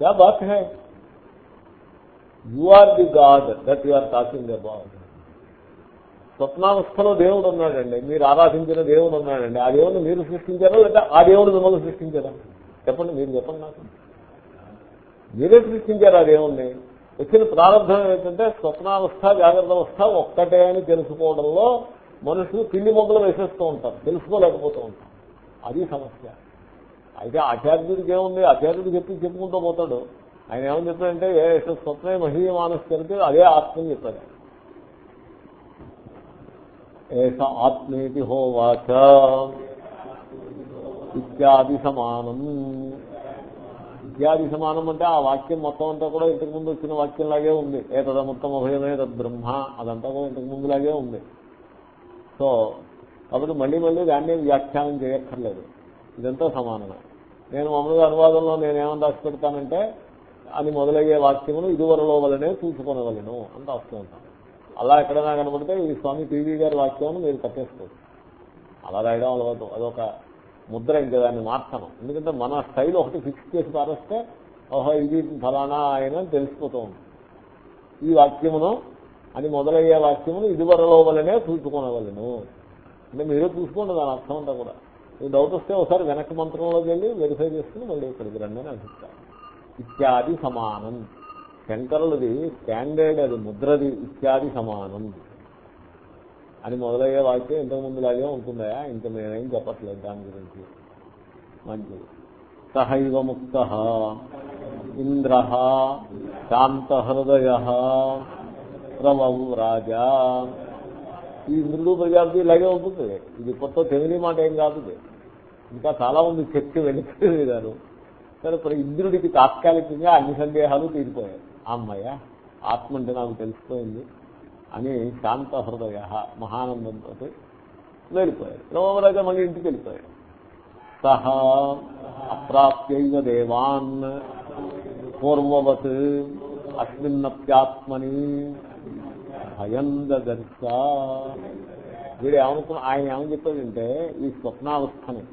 S1: क्या बात है you are the God that you are talking about స్వప్నావస్థలో దేవుడు ఉన్నాడండి మీరు ఆరాధించిన దేవుడు ఉన్నాడండి ఆ దేవుడిని మీరు సృష్టించారా లేదా ఆ దేవుడు మిమ్మల్ని సృష్టించారా చెప్పండి మీరు చెప్పండి నాకు మీరే సృష్టించారు ఆ దేవుణ్ణి వచ్చిన ప్రారంభం ఏంటంటే స్వప్నావస్థ జాగ్రత్త అవస్థ ఒక్కటే అని తెలుసుకోవడంలో మనుషులు పిల్లి మొగ్గలు వేసేస్తూ ఉంటారు తెలుసుకోలేకపోతూ ఉంటారు అది సమస్య అయితే ఆచార్యుడికి ఏముంది? ఆచార్యుడు చెప్పి చెప్పుకుంటూ పోతాడు. ఆయన ఏమని చెప్పాడంటే ఏ స్వప్నే మహీయమానస్కరితే అదే ఆత్మని చెప్పాడు. ఏష ఆత్మేతి హోవాచ ఇత్యాది సమానం. ఇత్యాది సమానం అంటే ఆ వాక్యం మొత్తం అంతా కూడా ఇంతకు ముందు వచ్చిన వాక్యం లాగే ఉంది. ఏ తద మొత్తం తద్ బ్రహ్మ అదంతా కూడా ఇంతకు ముందు లాగే ఉంది. సో కాబట్టి మళ్ళీ మళ్ళీ దాన్నే వ్యాఖ్యానం చేయక్కర్లేదు. ఇదంతా సమానమే. నేను మామూలుగా అనువాదంలో నేనేమని రాసి పెడతానంటే అని మొదలయ్యే వాక్యమును ఇదివరలో వలనే చూసుకొనగలను అని రాస్తూ ఉంటాను అలా ఎక్కడైనా కనబడితే ఈ స్వామి టీవీ గారి వాక్యాన్ని మీరు కట్టేసుకోవచ్చు అలా రాయడం అలవాటు అదొక ముద్ర ఇంకా దాన్ని మార్చను ఎందుకంటే మన స్టైల్ ఒకటి ఫిక్స్ చేసి పారేస్తే ఓహో ఇది ఫలానా ఆయన అని తెలిసిపోతూ ఉంది ఈ వాక్యమును అని మొదలయ్యే వాక్యమును ఇదివరలో వలనే చూసుకొనవలను. అంటే మీరే చూసుకోండి దాని అర్థం అంతా కూడా. మీకు డౌట్ వస్తే ఒకసారి వెనక్కి మంత్రంలోకి వెళ్ళి వెరిఫై చేసుకుని మళ్ళీ ఇక్కడికి రండి అని ఇత్యాది సమానం. శంకరులది స్టాండర్డ్ అది ముద్రది ఇత్యాది సమానం. అని మొదలయ్యే వాక్యం ఇంతకుముందు లాగే ఉంటుందా? ఇంత మేమేం చెప్పట్లేదు దాని గురించి. మంచిది. సహైవ ముక్త ఇంద్ర శాంత హృదయ రాజా. ఈ ఇంద్రుడు ప్రజాపతి ఇలాగే ఉంటుంది. ఇది కొత్త తెలియని మాట ఏం కాదు ఇంకా చాలా మంది చర్చ వెళ్ళిపోయారు సరే ఇప్పుడు ఇంద్రుడికి తాత్కాలికంగా అన్ని సందేహాలు తీరిపోయాయి. అమ్మయ్య ఆత్మ అంటే నాకు తెలిసిపోయింది అని శాంత హృదయ మహానందంతో వెళ్ళిపోయాడు. రమరాజా మళ్ళీ ఇంటికి వెళ్ళిపోయాడు. సహా అప్రాప్యైవ దేవాన్ పూర్వవత్ అస్మిన్నప్యాత్మని భయం దర్శ వీడు ఏమనుకున్నా ఆయన ఏమని చెప్పాడంటే ఈ స్వప్నావస్థని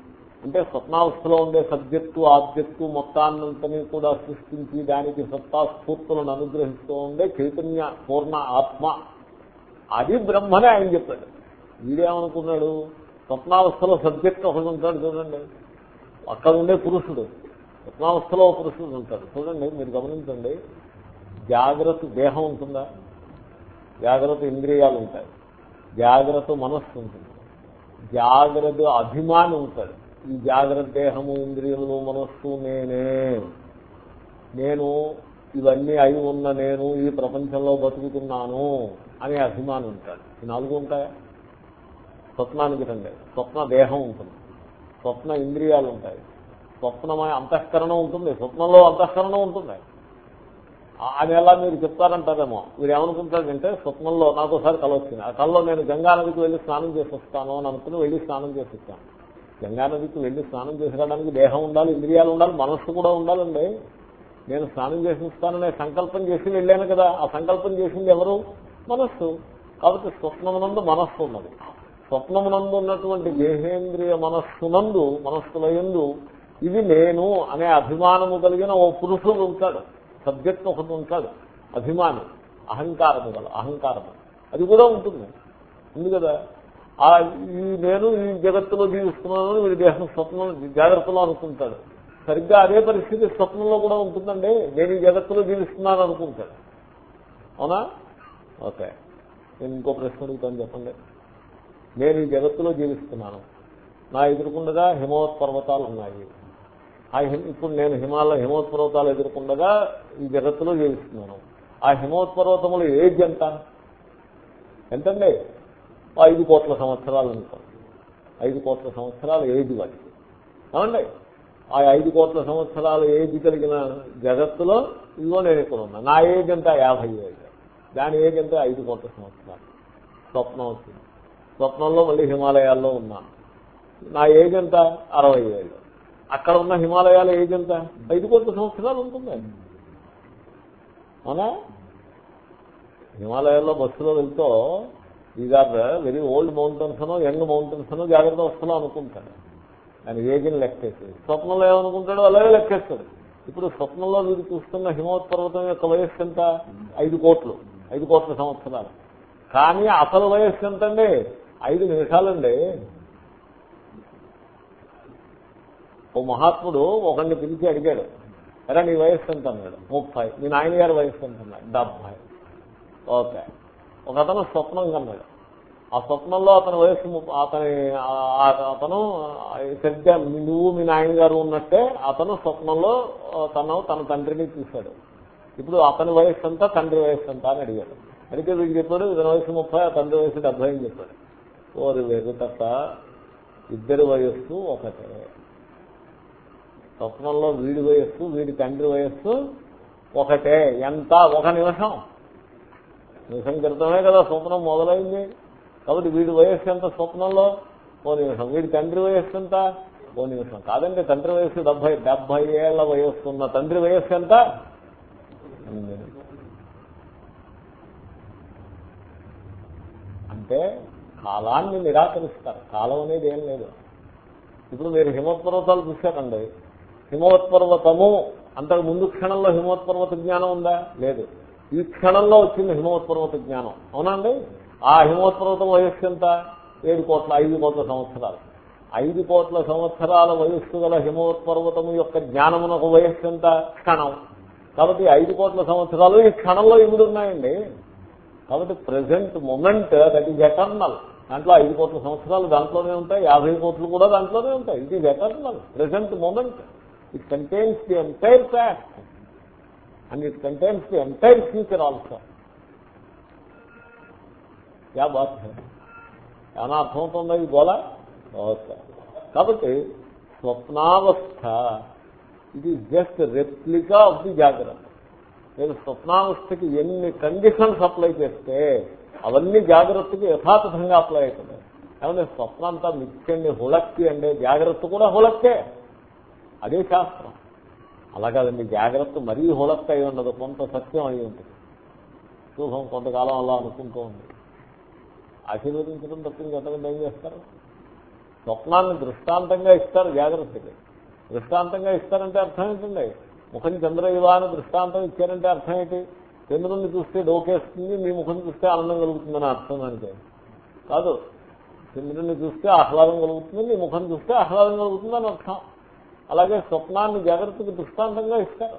S1: అంటే స్వప్నావస్థలో ఉండే సబ్జెక్టు ఆబ్జెక్టు మొత్తాన్నంతని కూడా సృష్టించి దానికి సత్తాస్ఫూర్తులను అనుగ్రహిస్తూ ఉండే చైతన్య పూర్ణ ఆత్మ. అది బ్రహ్మనే ఆయన చెప్పాడు. వీడేమనుకున్నాడు? స్వప్నావస్థలో సబ్జెక్ట్ ఒకడు ఉంటాడు చూడండి. అక్కడ ఉండే పురుషుడు. స్వప్నావస్థలో ఒక పురుషుడు ఉంటాడు. చూడండి మీరు గమనించండి. జాగ్రత్త దేహం ఉంటుందా? జాగ్రత్త ఇంద్రియాలు ఉంటాయి. జాగ్రత్త మనస్సు ఉంటుంది. జాగ్రత్త అభిమాని ఉంటాడు. ఈ జాగ్రత్త దేహము ఇంద్రియములు మనస్సు నేనే. నేను ఇవన్నీ అయి ఉన్న నేను ఈ ప్రపంచంలో బతుకుతున్నాను అనే అభిమానం ఉంటాడు ఈ నాలుగు ఉంటాయా? స్వప్నానికి రండి. స్వప్న దేహం ఉంటుంది. స్వప్న ఇంద్రియాలు ఉంటాయి. స్వప్నమయ అంతఃకరణ ఉంటుంది. స్వప్నంలో అంతఃకరణ ఉంటుంది. అని ఎలా మీరు చెప్తారంటారేమో. మీరు ఏమనుకుంటారంటే స్వప్నంలో నాకోసారి ఒకసారి వచ్చింది ఆ కల్లో నేను గంగా నదికి వెళ్ళి స్నానం చేసి వస్తాను అని అనుకుని వెళ్ళి స్నానం చేసి వస్తాను గంగానదికి వెళ్ళి స్నానం చేసి దేహం ఉండాలి ఇంద్రియాలు ఉండాలి మనస్సు కూడా ఉండాలండి. నేను స్నానం చేసిస్తాననే సంకల్పం చేసి వెళ్ళాను కదా ఆ సంకల్పం చేసింది ఎవరు? మనస్సు. కాబట్టి స్వప్నమునందు మనస్సు ఉన్నది. స్వప్నమునందు ఉన్నటువంటి దేహేంద్రియ మనస్సునందు మనస్సుల యందు ఇది నేను అనే అభిమానము కలిగిన ఓ పురుషుడు ఉంటాడు. సబ్జెక్ట్ ఒకటి ఉంటాడు. అభిమాని అహంకారము గల అహంకారము. అది కూడా ఉంటుంది. ఉంది కదా ఈ నేను ఈ జగత్తులో జీవిస్తున్నాను వీడి దేహం స్వప్నం జాగ్రత్తలో అనుకుంటాడు. సరిగ్గా అదే పరిస్థితి స్వప్నంలో కూడా ఉంటుందండి. నేను ఈ జగత్తులో జీవిస్తున్నాను అనుకుంటాడు. అవునా? ఓకే. నేను ఇంకో ప్రశ్న అడుగుతాను చెప్పండి. నేను ఈ జగత్తులో జీవిస్తున్నాను. నా ఎదుర్కొండగా హిమవత్ పర్వతాలు ఉన్నాయి. ఆ హిమ ఇప్పుడు నేను హిమాలయ హిమవత్ పర్వతాలు ఎదుర్కొండగా ఈ జగత్తులో జీవిస్తున్నాను. ఆ హిమవత్ పర్వతములు ఏజ్ ఎంత ఎంతండి? ఐదు కోట్ల సంవత్సరాలు అనుకోండి. ఐదు కోట్ల సంవత్సరాలు ఏది వాటికి అవునండి ఆ ఐదు కోట్ల సంవత్సరాలు ఏది కలిగిన జగత్తులో ఇదిగో నేను ఇక్కడ ఉన్నా. నా ఏజ్ యాభై ఏజ్. దాని ఏజ్ ఐదు కోట్ల సంవత్సరాలు. స్వప్నం వచ్చింది. స్వప్నంలో మళ్ళీ హిమాలయాల్లో ఉన్నాను నా ఏజ్ ఎంత? అరవై ఏళ్ళు అక్కడ ఉన్న హిమాలయాల ఏజ్ ఎంత? ఐదు కోట్ల సంవత్సరాలు ఉంటుంది. అవునా? హిమాలయాల్లో బస్సులో వెళ్తూ is are very old mountains అనో యంగ్ మౌంటైన్స్ అనో జాగ్రత్త వస్తున్నా అనుకుంటాడు. ఆయన ఏజ్ని లెక్కేస్తాడు స్వప్నంలో ఏమనుకుంటాడో అలాగే లెక్కేస్తాడు. ఇప్పుడు స్వప్నంలో వీరు చూస్తున్న హిమవత్ పర్వతం యొక్క వయస్సు ఎంత? ఐదు కోట్లు. ఐదు కోట్ల సంవత్సరాలు. కానీ అసలు వయస్సు ఎంతండి? ఐదు నిమిషాలండి. ఓ మహాత్ముడు ఒకరిని పిలిచి అడిగాడు ఎరా నీ వయస్సు ఎంత? అన్నాడు. ముప్పై. మీ నాయన గారి వయస్సు ఎంత? అన్నాడు. డెబ్బై ఓకే. ఒక అతను స్వప్నం కన్నాడు. ఆ స్వప్నంలో అతని వయస్సు అతని అతను సరిగ్గా నువ్వు మీ నాయన గారు ఉన్నట్టే అతను స్వప్నంలో తను తన తండ్రిని చూశాడు. ఇప్పుడు అతని వయస్సు అంతా తండ్రి వయస్సు అంతా అని అడిగాడు. అడిగితే వీడికి చెప్పాడు ఇతని వయసు ముప్పై ఆ తండ్రి వయసు డెబ్బై అని చెప్పాడు. ఓరి వేరు తప్ప ఇద్దరి వయస్సు ఒకటే. స్వప్నంలో వీడి వయస్సు వీడి తండ్రి వయస్సు ఒకటే. ఎంత? ఒక నిమిషం. నిమిషం క్రితమే కదా స్వప్నం మొదలైంది. కాబట్టి వీడి వయస్సు ఎంత స్వప్నంలో? ఓ నిమిషం. వీడి తండ్రి వయస్సు ఎంత? ఓ నిమిషం. కాదండి తండ్రి వయస్సు డెబ్బై డెబ్బై ఏళ్ళ వయస్సు ఉన్న తండ్రి వయస్సు ఎంత? అంటే కాలాన్ని నిరాకరిస్తారు. కాలం అనేది ఏం లేదు. ఇప్పుడు మీరు హిమవత్ చూశారండి. హిమవత్పర్వతము అంతకు ముందు క్షణంలో హిమవత్పర్వత జ్ఞానం ఉందా? లేదు. ఈ క్షణంలో వచ్చింది హిమవత్పర్వత జ్ఞానం. అవునండి ఆ హిమవత్ పర్వతం వయస్సు ఎంత? ఏడు కోట్ల ఐదు కోట్ల సంవత్సరాలు. ఐదు కోట్ల సంవత్సరాల వయస్సు గల హిమవత్పర్వతము యొక్క జ్ఞానమునకు వయస్సు ఎంత? క్షణం. కాబట్టి ఐదు కోట్ల సంవత్సరాలు ఈ క్షణంలో ఇమిడి ఉన్నాయండి కాబట్టి present moment that is eternal దాంట్లో ఐదు కోట్ల సంవత్సరాలు దాంట్లోనే ఉంటాయి యాభై కోట్లు కూడా దాంట్లోనే ఉంటాయి. It is eternal present moment it contains the entire fact and it contains the entire future also yeah bath హై ఏమైనా అర్థమవుతుందా ఈ గోళ ఓకే కాబట్టి స్వప్నావస్థ ఇది జస్ట్ రెప్లికా ఆఫ్ ది జాగ్రత్త నేను స్వప్నావస్థకి ఎన్ని కండిషన్స్ అప్లై చేస్తే అవన్నీ జాగ్రత్తకి యథాతథంగా అప్లై అవుతున్నాయి ఏమంటే స్వప్నం అంతా మిచ్చండి హుళక్కి అండి జాగ్రత్త కూడా హుళక్కే అదే శాస్త్రం అలా కాదండి జాగ్రత్త మరీ హోలక్క అయి ఉండదు కొంత సత్యం అయి ఉంటుంది. శుభం కొంతకాలం అలా అనుకుంటూ ఉంది. ఆశీర్వదించడం తప్పింది ఎంతకంటే ఏం చేస్తారు? స్వప్నాన్ని దృష్టాంతంగా ఇస్తారు జాగ్రత్తకి. దృష్టాంతంగా ఇస్తారంటే అర్థం ఏంటండి? ముఖం చంద్రయువ అని దృష్టాంతం ఇచ్చారంటే అర్థం ఏంటి? చూస్తే డోకేస్తుంది మీ ముఖం చూస్తే ఆనందం కలుగుతుందని అర్థం అంటే కాదు చంద్రుడిని చూస్తే ఆహ్లాదం కలుగుతుంది నీ ముఖం చూస్తే ఆహ్లాదం కలుగుతుందని అర్థం. అలాగే స్వప్నాన్ని జాగ్రత్తకు దృష్టాంతంగా ఇస్తారు.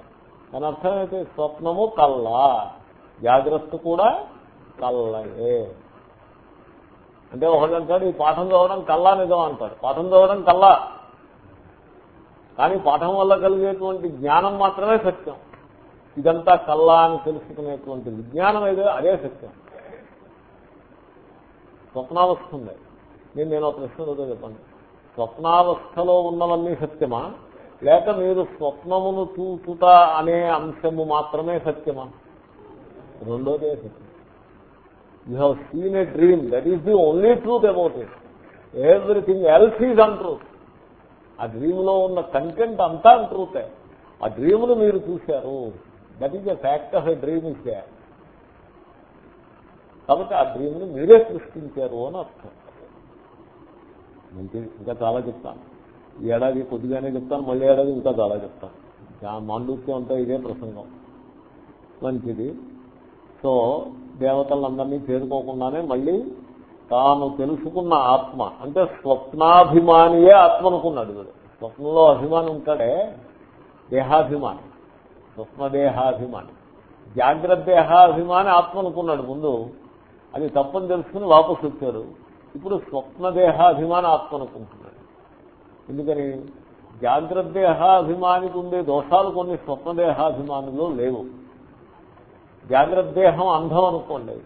S1: దాని అర్థమైతే స్వప్నము కళ్ళ. జాగ్రత్త కూడా కళ్ళయే. అంటే ఒకడంటాడు ఈ పాఠం చదవడం కల్లా నిజం అంటాడు. పాఠం చదవడం కల్లా కానీ పాఠం వల్ల కలిగేటువంటి జ్ఞానం మాత్రమే సత్యం. ఇదంతా కల్లా అని తెలుసుకునేటువంటి విజ్ఞానం ఏదో అదే సత్యం. స్వప్నావస్థ ఉంది. నేను నేను ఒక ప్రశ్న ఏదో చెప్పండి. స్వప్నావస్థలో ఉన్నవన్నీ సత్యమా? లేక మీరు స్వప్నమును చూచుట అనే అంశము మాత్రమే సత్యమా? రెండోదే సత్యం. You have seen a dream that is the only truth about it everything else is untruth ఆ డ్రీమ్లో ఉన్న కంటెంట్ అంతా ట్రూతే ఆ డ్రీమ్ను మీరు చూశారు. That is the fact of a dream is కాబట్టి ఆ డ్రీమ్ని మీరే సృష్టించారు అని అర్థం. మంచిది. ఇంకా చాలా చెప్తాను. ఈ ఏడాది కొద్దిగానే చెప్తాను మళ్ళీ ఏడాది ఇంకా చాలా చెప్తాను. మాండూక్యం అంతా ఇదే ప్రసంగం. మంచిది. సో దేవతలందరినీ చేరుకోకుండానే మళ్ళీ తాను తెలుసుకున్న ఆత్మ అంటే స్వప్నాభిమానియే ఆత్మ అనుకున్నాడు వీడు స్వప్నంలో అభిమానం ఉంటాడే దేహాభిమాని. స్వప్నదేహాభిమాని. జాగ్రత్త దేహాభిమాని ఆత్మ అనుకున్నాడు ముందు. అది తప్పని తెలుసుకుని వాపసు వచ్చారు. ఇప్పుడు స్వప్నదేహాభిమాన ఆత్మ అనుకుంటున్నాడు ఎందుకని? జాగ్రత్త దేహాభిమానికి ఉండే దోషాలు కొన్ని స్వప్నదేహాభిమానులు లేవు. జాగ్రత్త దేహం అంధం అనుకోండి.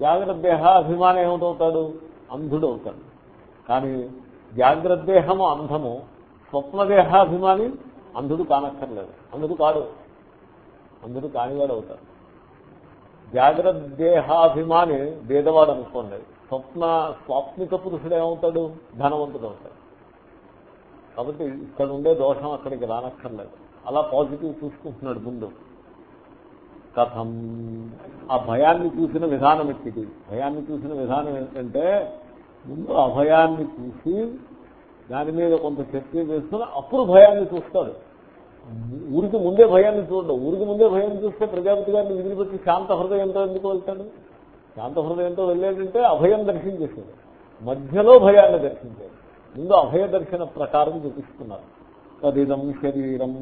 S1: జాగ్రత్త దేహాభిమానం ఏమిటవుతాడు? అంధుడు అవుతాడు కానీ జాగ్రత్త దేహము అంధము స్వప్నదేహాభిమాని అంధుడు కానక్కర్లేదు. అంధుడు కాడు. అంధుడు కానివాడు అవుతాడు జాగ్రత్త దేహాభిమాని భేదవాడు అనుకోండి స్వప్న స్వాప్నిక పురుషుడు ఏమవుతాడు? ధనవంతుడు అవుతాడు కాబట్టి ఇక్కడ ఉండే దోషం అక్కడికి రానక్కర్లేదు. అలా పాజిటివ్ చూసుకుంటున్నాడు ముందు. కథం. ఆ భయాన్ని చూసిన విధానం ఎట్టిది భయాన్ని చూసిన విధానం ఏంటంటే ముందు అభయాన్ని చూసి దాని మీద కొంత చర్చ చేస్తున్న అప్పుడు భయాన్ని చూస్తాడు. ఊరికి ముందే భయాన్ని చూడడు. ఊరికి ముందే భయాన్ని చూస్తే ప్రజాపతి గారిని విదిలిపెట్టి శాంత హృదయంతో ఎందుకు వెళ్తాడు? శాంత హృదయంతో వెళ్ళాడంటే అభయం దర్శించేసాడు మధ్యలో భయాన్ని దర్శించాడు ముందు అభయ దర్శన ప్రకారం చూపిస్తున్నారు. తదిదం శరీరం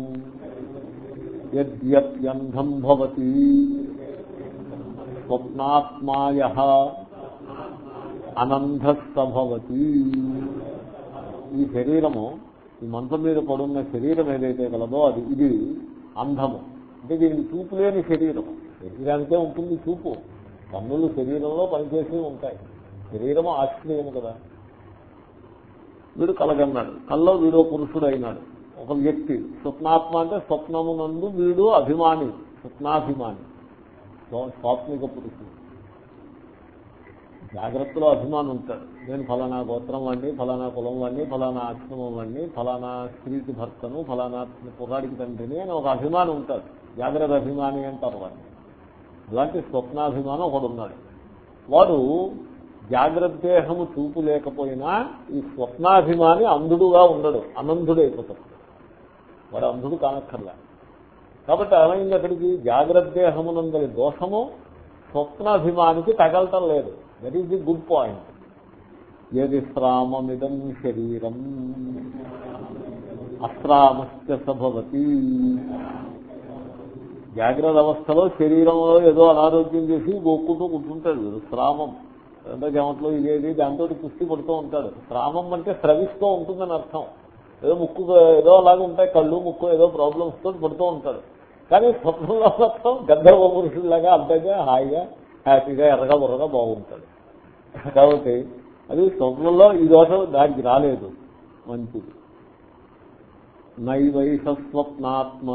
S1: యద్యప్యంధం భవతి స్వప్నాత్మాయ అనంధస్థవతి ఈ శరీరము ఈ మంచం మీద పడున్న శరీరం ఏదైతే కలదో అది ఇది అంధము. అంటే దీనికి చూపు లేని శరీరం. శరీరానికే ఉంటుంది చూపు. కన్నులు శరీరంలో పనిచేసి ఉంటాయి. శరీరం ఆశ్చర్యం కదా. వీడు కలగన్నాడు. కల్లో వీడో పురుషుడు అయినాడు ఒక వ్యక్తి. స్వప్నాత్మ అంటే స్వప్నమునందు వీడు అభిమాని. స్వప్నాభిమాని. స్వాత్మిక పురుషుడు. జాగ్రత్తలో అభిమానం ఉంటాడు. నేను ఫలానా గోత్రం వాడిని ఫలానా కులం వాడిని ఫలానా ఆశ్రమం వాడిని ఫలానా స్త్రీకి భర్తను ఫలానా కుర్రాడికి తండ్రిని అని ఒక అభిమానం ఉంటాడు. జాగ్రత్త అభిమాని అంటారు వాడిని. ఇలాంటి స్వప్నాభిమానం ఒకడు ఉన్నాడు వాడు జాగ్రత్త దేహము చూపు లేకపోయినా ఈ స్వప్నాభిమాని అంధుడుగా ఉండడు అనంధుడైపోతాడు. వాడు అంధుడు కానక్కర్లా. కాబట్టి అలాగే అక్కడికి జాగ్రత్త దేహమునందరి దోషము స్వప్నాభిమానికి తగలటం లేదు. That is the good point ఏది శ్రామమిదం శరీరం. అశ్రామస్య సభవతి జాగ్రత్త అవస్థలో శరీరంలో ఏదో అనారోగ్యం చేసి గోక్కుంటూ కూర్చుంటాడు శ్రామం అంటే గమట్లో ఇదేది దాంతో పుష్టి పడుతూ ఉంటాడు. శ్రామం అంటే స్రవిస్తూ ఉంటుందని అర్థం. ఏదో ముక్కు ఏదో అలాగే ఉంటాయి. కళ్ళు ముక్కు ఏదో ప్రాబ్లమ్స్ తోటి పడుతూ ఉంటాడు. కానీ స్వప్నంలో మొత్తం గంధర్వ పురుషుడిలాగా అంతగా హాయిగా హ్యాపీగా ఎర్రగా బుర్రగా బాగుంటాడు. కాబట్టి అది స్వప్నంలో ఈ దోషం దానికి రాలేదు మంచిది. నైవైష స్వప్నాత్మ.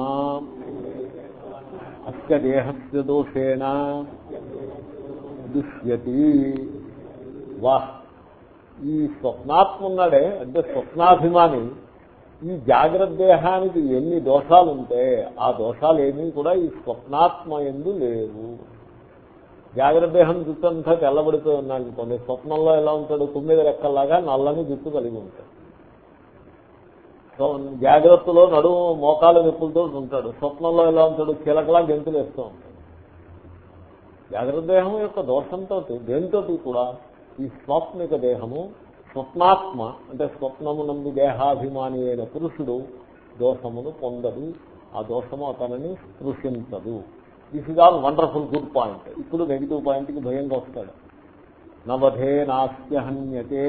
S1: అస్య దేహస్య దోషేణ దుష్యతి. వాహ్ ఈ స్వప్నాత్మ ఉన్నాడే అంటే స్వప్నాభిమాని ఈ జాగ్రత్త దేహానికి ఎన్ని దోషాలు ఉంటే ఆ దోషాలు ఏమీ కూడా ఈ స్వప్నాత్మ ఎందు లేవు. జాగ్రత్త దేహం జుట్టు అంతా తెల్లబడిపోయి ఉన్నాడు అనుకోండి స్వప్నంలో ఎలా ఉంటాడు తొమ్మిది రెక్కల్లాగా నల్లని జుట్టు కలిగి ఉంటాడు. జాగ్రత్తలో నడుము మోకాల నొప్పులతో ఉంటాడు. స్వప్నంలో ఎలా ఉంటాడు? కీలకలా గెంతులు వేస్తూ ఉంటాడు. జాగ్రత్త దేహం యొక్క దోషంతో దేనితో కూడా ఈ స్వాప్నిక దేహము స్వప్నాత్మ అంటే స్వప్నమునందు దేహాభిమాని అయిన పురుషుడు దోషమును పొందడు ఆ దోషము అతనిని స్పృశించదు. This is all wonderful good point ఇప్పుడు నెగిటివ్ పాయింట్కి భయంగా వస్తాడు. నవధే నాస్త్య హన్యతే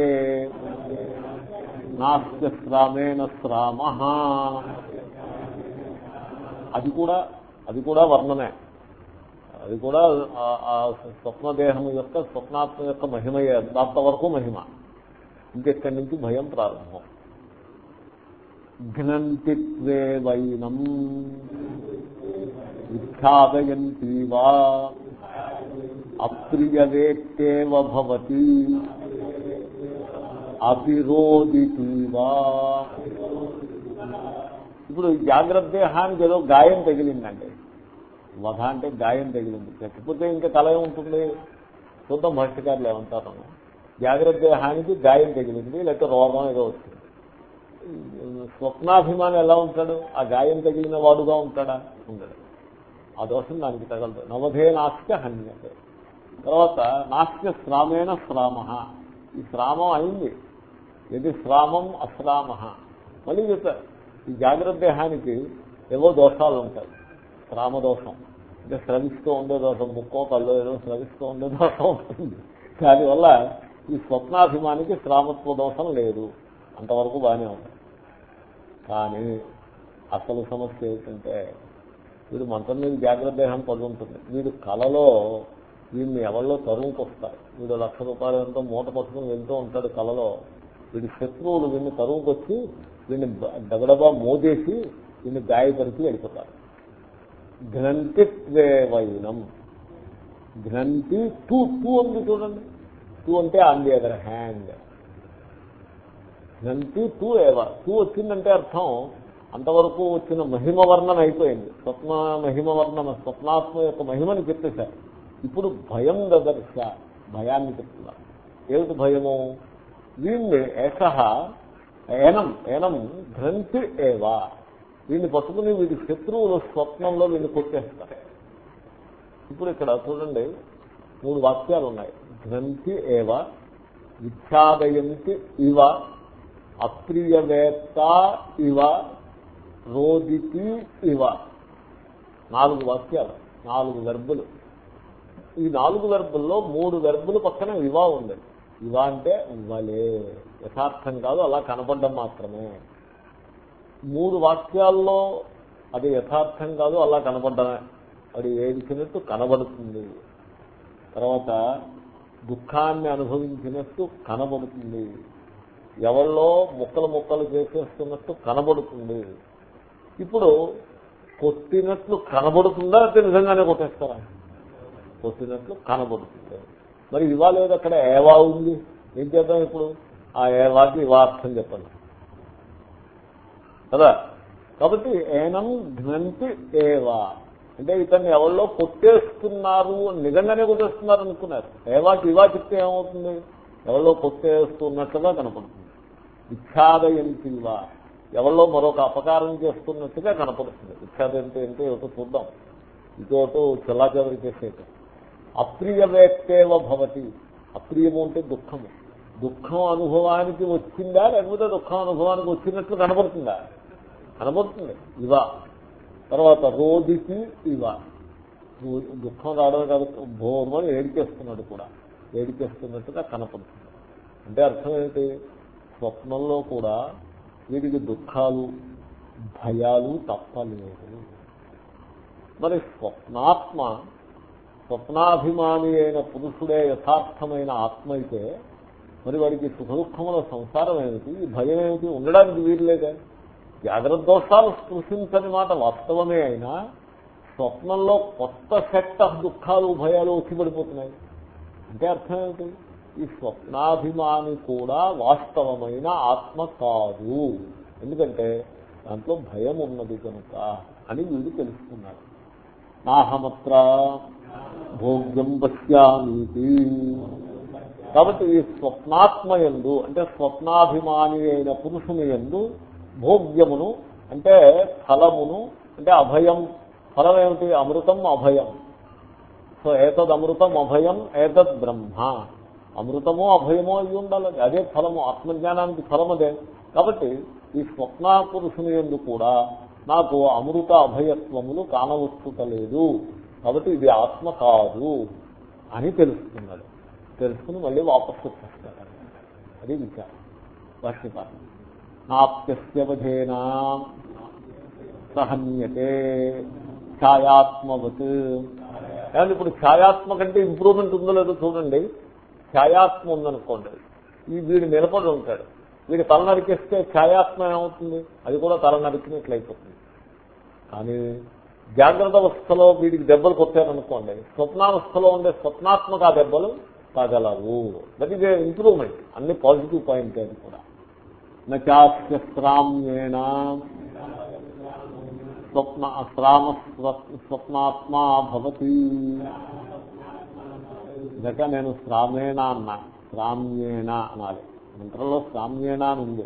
S1: శ్రామేణ శ్రామ అది కూడా అది కూడా వర్ణనే అది కూడా ఆ స్వప్నదేహం యొక్క స్వప్నాత్మ యొక్క మహిమయే. అంతవరకు మహిమ. ఇంకెక్కడి నుంచి భయం ప్రారంభం? ఘ్నంతిత్వే వైనం విఖ్యాదయంతీవా అప్రియవేత్తేవ భవతి. అపిరోదితీవా ఇప్పుడు జాగ్రత్త దేహానికి ఏదో గాయం తగిలిందండి. వధ అంటే గాయం తగిలింది. చచ్చిపోతే ఇంకా కల ఉంటుంది చూద్దాం భాష్యకారులు ఏమంటారు జాగ్రత్త దేహానికి గాయం తగిలింది లేకపోతే రోగం ఏదో వచ్చింది. స్వప్నాభిమానం ఎలా ఉంటాడు? ఆ గాయం తగిలిన వాడుగా ఉంటాడా? ఉండడు. ఆ దోషం దానికి తగలదు. నవధే నాస్తి హన్యతే. తర్వాత నాస్య శ్రామేణ శ్రామ. ఈ శ్రామం అయింది. ఇది శ్రామం అశ్రామ. మళ్ళీ చెప్తారు ఈ జాగ్రత్త దేహానికి ఏవో దోషాలు ఉంటాయి. శ్రామదోషం. అంటే శ్రవిస్తూ ఉండే దోషం ముక్కో కల్లో ఏదో శ్రవిస్తూ ఉండే దోషం ఉంటుంది. దానివల్ల ఈ స్వప్నాభిమానికి శ్రామత్వ దోషం లేదు. అంతవరకు బాగానే ఉంది. కానీ అసలు సమస్య ఏంటంటే వీడు మంత్రం మీద జాగ్రత్త దేహం పడుతుంటుంది వీడు కళలో వీడిని ఎవరిలో తరువుకొస్తారు వీడు లక్ష రూపాయలు ఎంతో మూట పట్టుకుని వెళ్తూ ఉంటాడు కలలో. వీడి శత్రువులు వీడిని తరువుకొచ్చి వీడిని డబడబా మోదేసి వీడిని గాయపరిచి వెళ్ళిపోతారు. గ్రంథిత్వేవైనం గ్రంథి టూ టూ ఉంది చూడండి. టూ అంటే ఆన్ ది అదర్ హ్యాండ్. గ్రంథి టూ ఏవ? టూ వచ్చిందంటే అర్థం అంతవరకు వచ్చిన మహిమ వర్ణన అయిపోయింది. స్వప్న మహిమ వర్ణన స్వప్నాత్మ యొక్క మహిమని చెప్పేశారు. ఇప్పుడు భయం దదర్శ భయాన్ని చెప్తున్నారు ఏమిటి భయము? వీణ్ణి ఏకహ ఏనం ఏనం గ్రంథి ఏవా. వీడిని పట్టుకుని వీడి శత్రువులు స్వప్నంలో వీడిని కొట్టేస్తారు. ఇప్పుడు ఇక్కడ చూడండి మూడు వాక్యాలు ఉన్నాయి. గ్రంథి ఏవ విఖ్యాదయంతి ఇవ అప్రియవేత్త ఇవ రోదితి ఇవ. నాలుగు వాక్యాలు నాలుగు వెర్బులు ఈ నాలుగు వెర్బుల్లో మూడు వెర్బులు పక్కన ఇవా ఉంది. ఇవా అంటే ఇవ్వలే. యథార్థం కాదు అలా కనపడడం మాత్రమే. మూడు వాక్యాల్లో అది యథార్థం కాదు అలా కనపడమే. అది ఏడిచినట్టు కనబడుతుంది. తర్వాత దుఃఖాన్ని అనుభవించినట్టు కనబడుతుంది. ఎవరిలో ముక్కలు ముక్కలు చేసేస్తున్నట్టు కనబడుతుంది. ఇప్పుడు కొట్టినట్లు కనబడుతుందా అయితే నిజంగానే కొట్టేస్తారా? కొట్టినట్లు కనబడుతుంది. మరి ఇవా లేదు అక్కడ ఏవా ఉంది? ఏం చేద్దాం ఇప్పుడు? ఆ ఏవాకి ఇవా అర్థం చెప్పండి. కదా? కాబట్టి ఏనం ఘ్నంతి ఏవా. అంటే ఇతన్ని ఎవరిలో కొట్టేస్తున్నారు? నిజంగానే కొట్టేస్తున్నారు అనుకున్నారు. ఏవాకి ఇవా చెప్తే ఏమవుతుంది? ఎవరిలో కొట్టేస్తున్నట్లుగా కనపడుతుంది. విఖ్యాదయంతివా ఎవరిలో మరొక అపకారం చేస్తున్నట్టుగా కనపడుతుంది. విఖ్యాదంతి అంటే ఏమిటో చూద్దాం. ఇటోటు చెల్లాచెవరి చేసేట అప్రియవేత్తేవ భవతి. అప్రియము అంటే దుఃఖము. దుఃఖం అనుభవానికి వచ్చిందా? లేకపోతే దుఃఖం అనుభవానికి వచ్చినట్లు కనబడుతుందా? కనబడుతుంది. ఇవ. తర్వాత రోధికి ఇవ. దుఃఖం రావడం కాదు భోమని ఏడికేస్తున్నాడు కూడా. ఏడికేస్తున్నట్టుగా కనపడుతుంది. అంటే అర్థం ఏంటి? స్వప్నంలో కూడా వీడికి దుఃఖాలు భయాలు తప్పలేదు. మరి స్వప్నాత్మ స్వప్నాభిమాని అయిన పురుషుడే యథార్థమైన ఆత్మ అయితే మరి వాడికి సుఖ దుఃఖముల సంసారం ఏమిటి? భయం ఏమిటి? ఉండడానికి వీలులేదే. జాగ్రత్త దోషాలు స్పృశించని మాట వాస్తవమే అయినా స్వప్నంలో కొత్త సెట్ ఆఫ్ దుఃఖాలు భయాలు వచ్చి పడిపోతున్నాయి అంటే అర్థం ఏమిటి? ఈ స్వప్నాభిమాని కూడా వాస్తవమైన ఆత్మ కాదు. ఎందుకంటే దాంట్లో భయం ఉన్నది కనుక అని వీడు తెలుసుకున్నాడు. నాహమత్ర భోగ్యం పశ్యామీతి కాబట్టి ఈ స్వప్నాత్మ ఎందు అంటే స్వప్నాభిమాని అయిన పురుషుని ఎందు భోగ్యమును అంటే ఫలమును అంటే అభయం. ఫలం ఏమిటి? అమృతం అభయం. సో ఏతద్ అమృతం అభయం ఏతద్ బ్రహ్మ. అమృతమో అభయమో అయి ఉండాలి. అదే ఫలము ఆత్మజ్ఞానానికి ఫలం అదే కాబట్టి ఈ స్వప్న పురుషుని ఎందు కూడా నాకు అమృత అభయత్వములు కానవచ్చుటలేదు కాబట్టి ఇది ఆత్మ కాదు అని తెలుసుకున్నాడు. తెలుసుకుని మళ్ళీ వాపసు వచ్చేస్తాడు. అది విచారం భాష్యపాఠం నాప్యస్యవధేనా సహన్యతే ఛాయాత్మవత్. కానీ ఇప్పుడు ఛాయాత్మ కంటే ఇంప్రూవ్మెంట్ ఉందో లేదో చూడండి. ఛాయాత్మ ఉందనుకోండి. ఈ వీడు నిలబడి ఉంటాడు. వీడు తల నరికేస్తే ఛాయాత్మ ఏమవుతుంది? అది కూడా తల నరికినట్లయిపోతుంది. కానీ జాగ్రత్త అవస్థలో వీడికి దెబ్బలు కొట్టారనుకోండి స్వప్నావస్థలో ఉండే స్వప్నాత్మక దెబ్బలు తగలవు. దట్ ఈస్ ఇంప్రూవ్మెంట్ అన్ని పాజిటివ్ పాయింట్ అది కూడా. నాస్త్రామ్యేణ స్వప్న శ్రామ స్వప్నాత్మా భవతి. ఇందాక నేను శ్రామేణ అన్నా. శ్రామ్యేణ అనాలి. మంత్రంలో శ్రామ్యేణ అని ఉంది.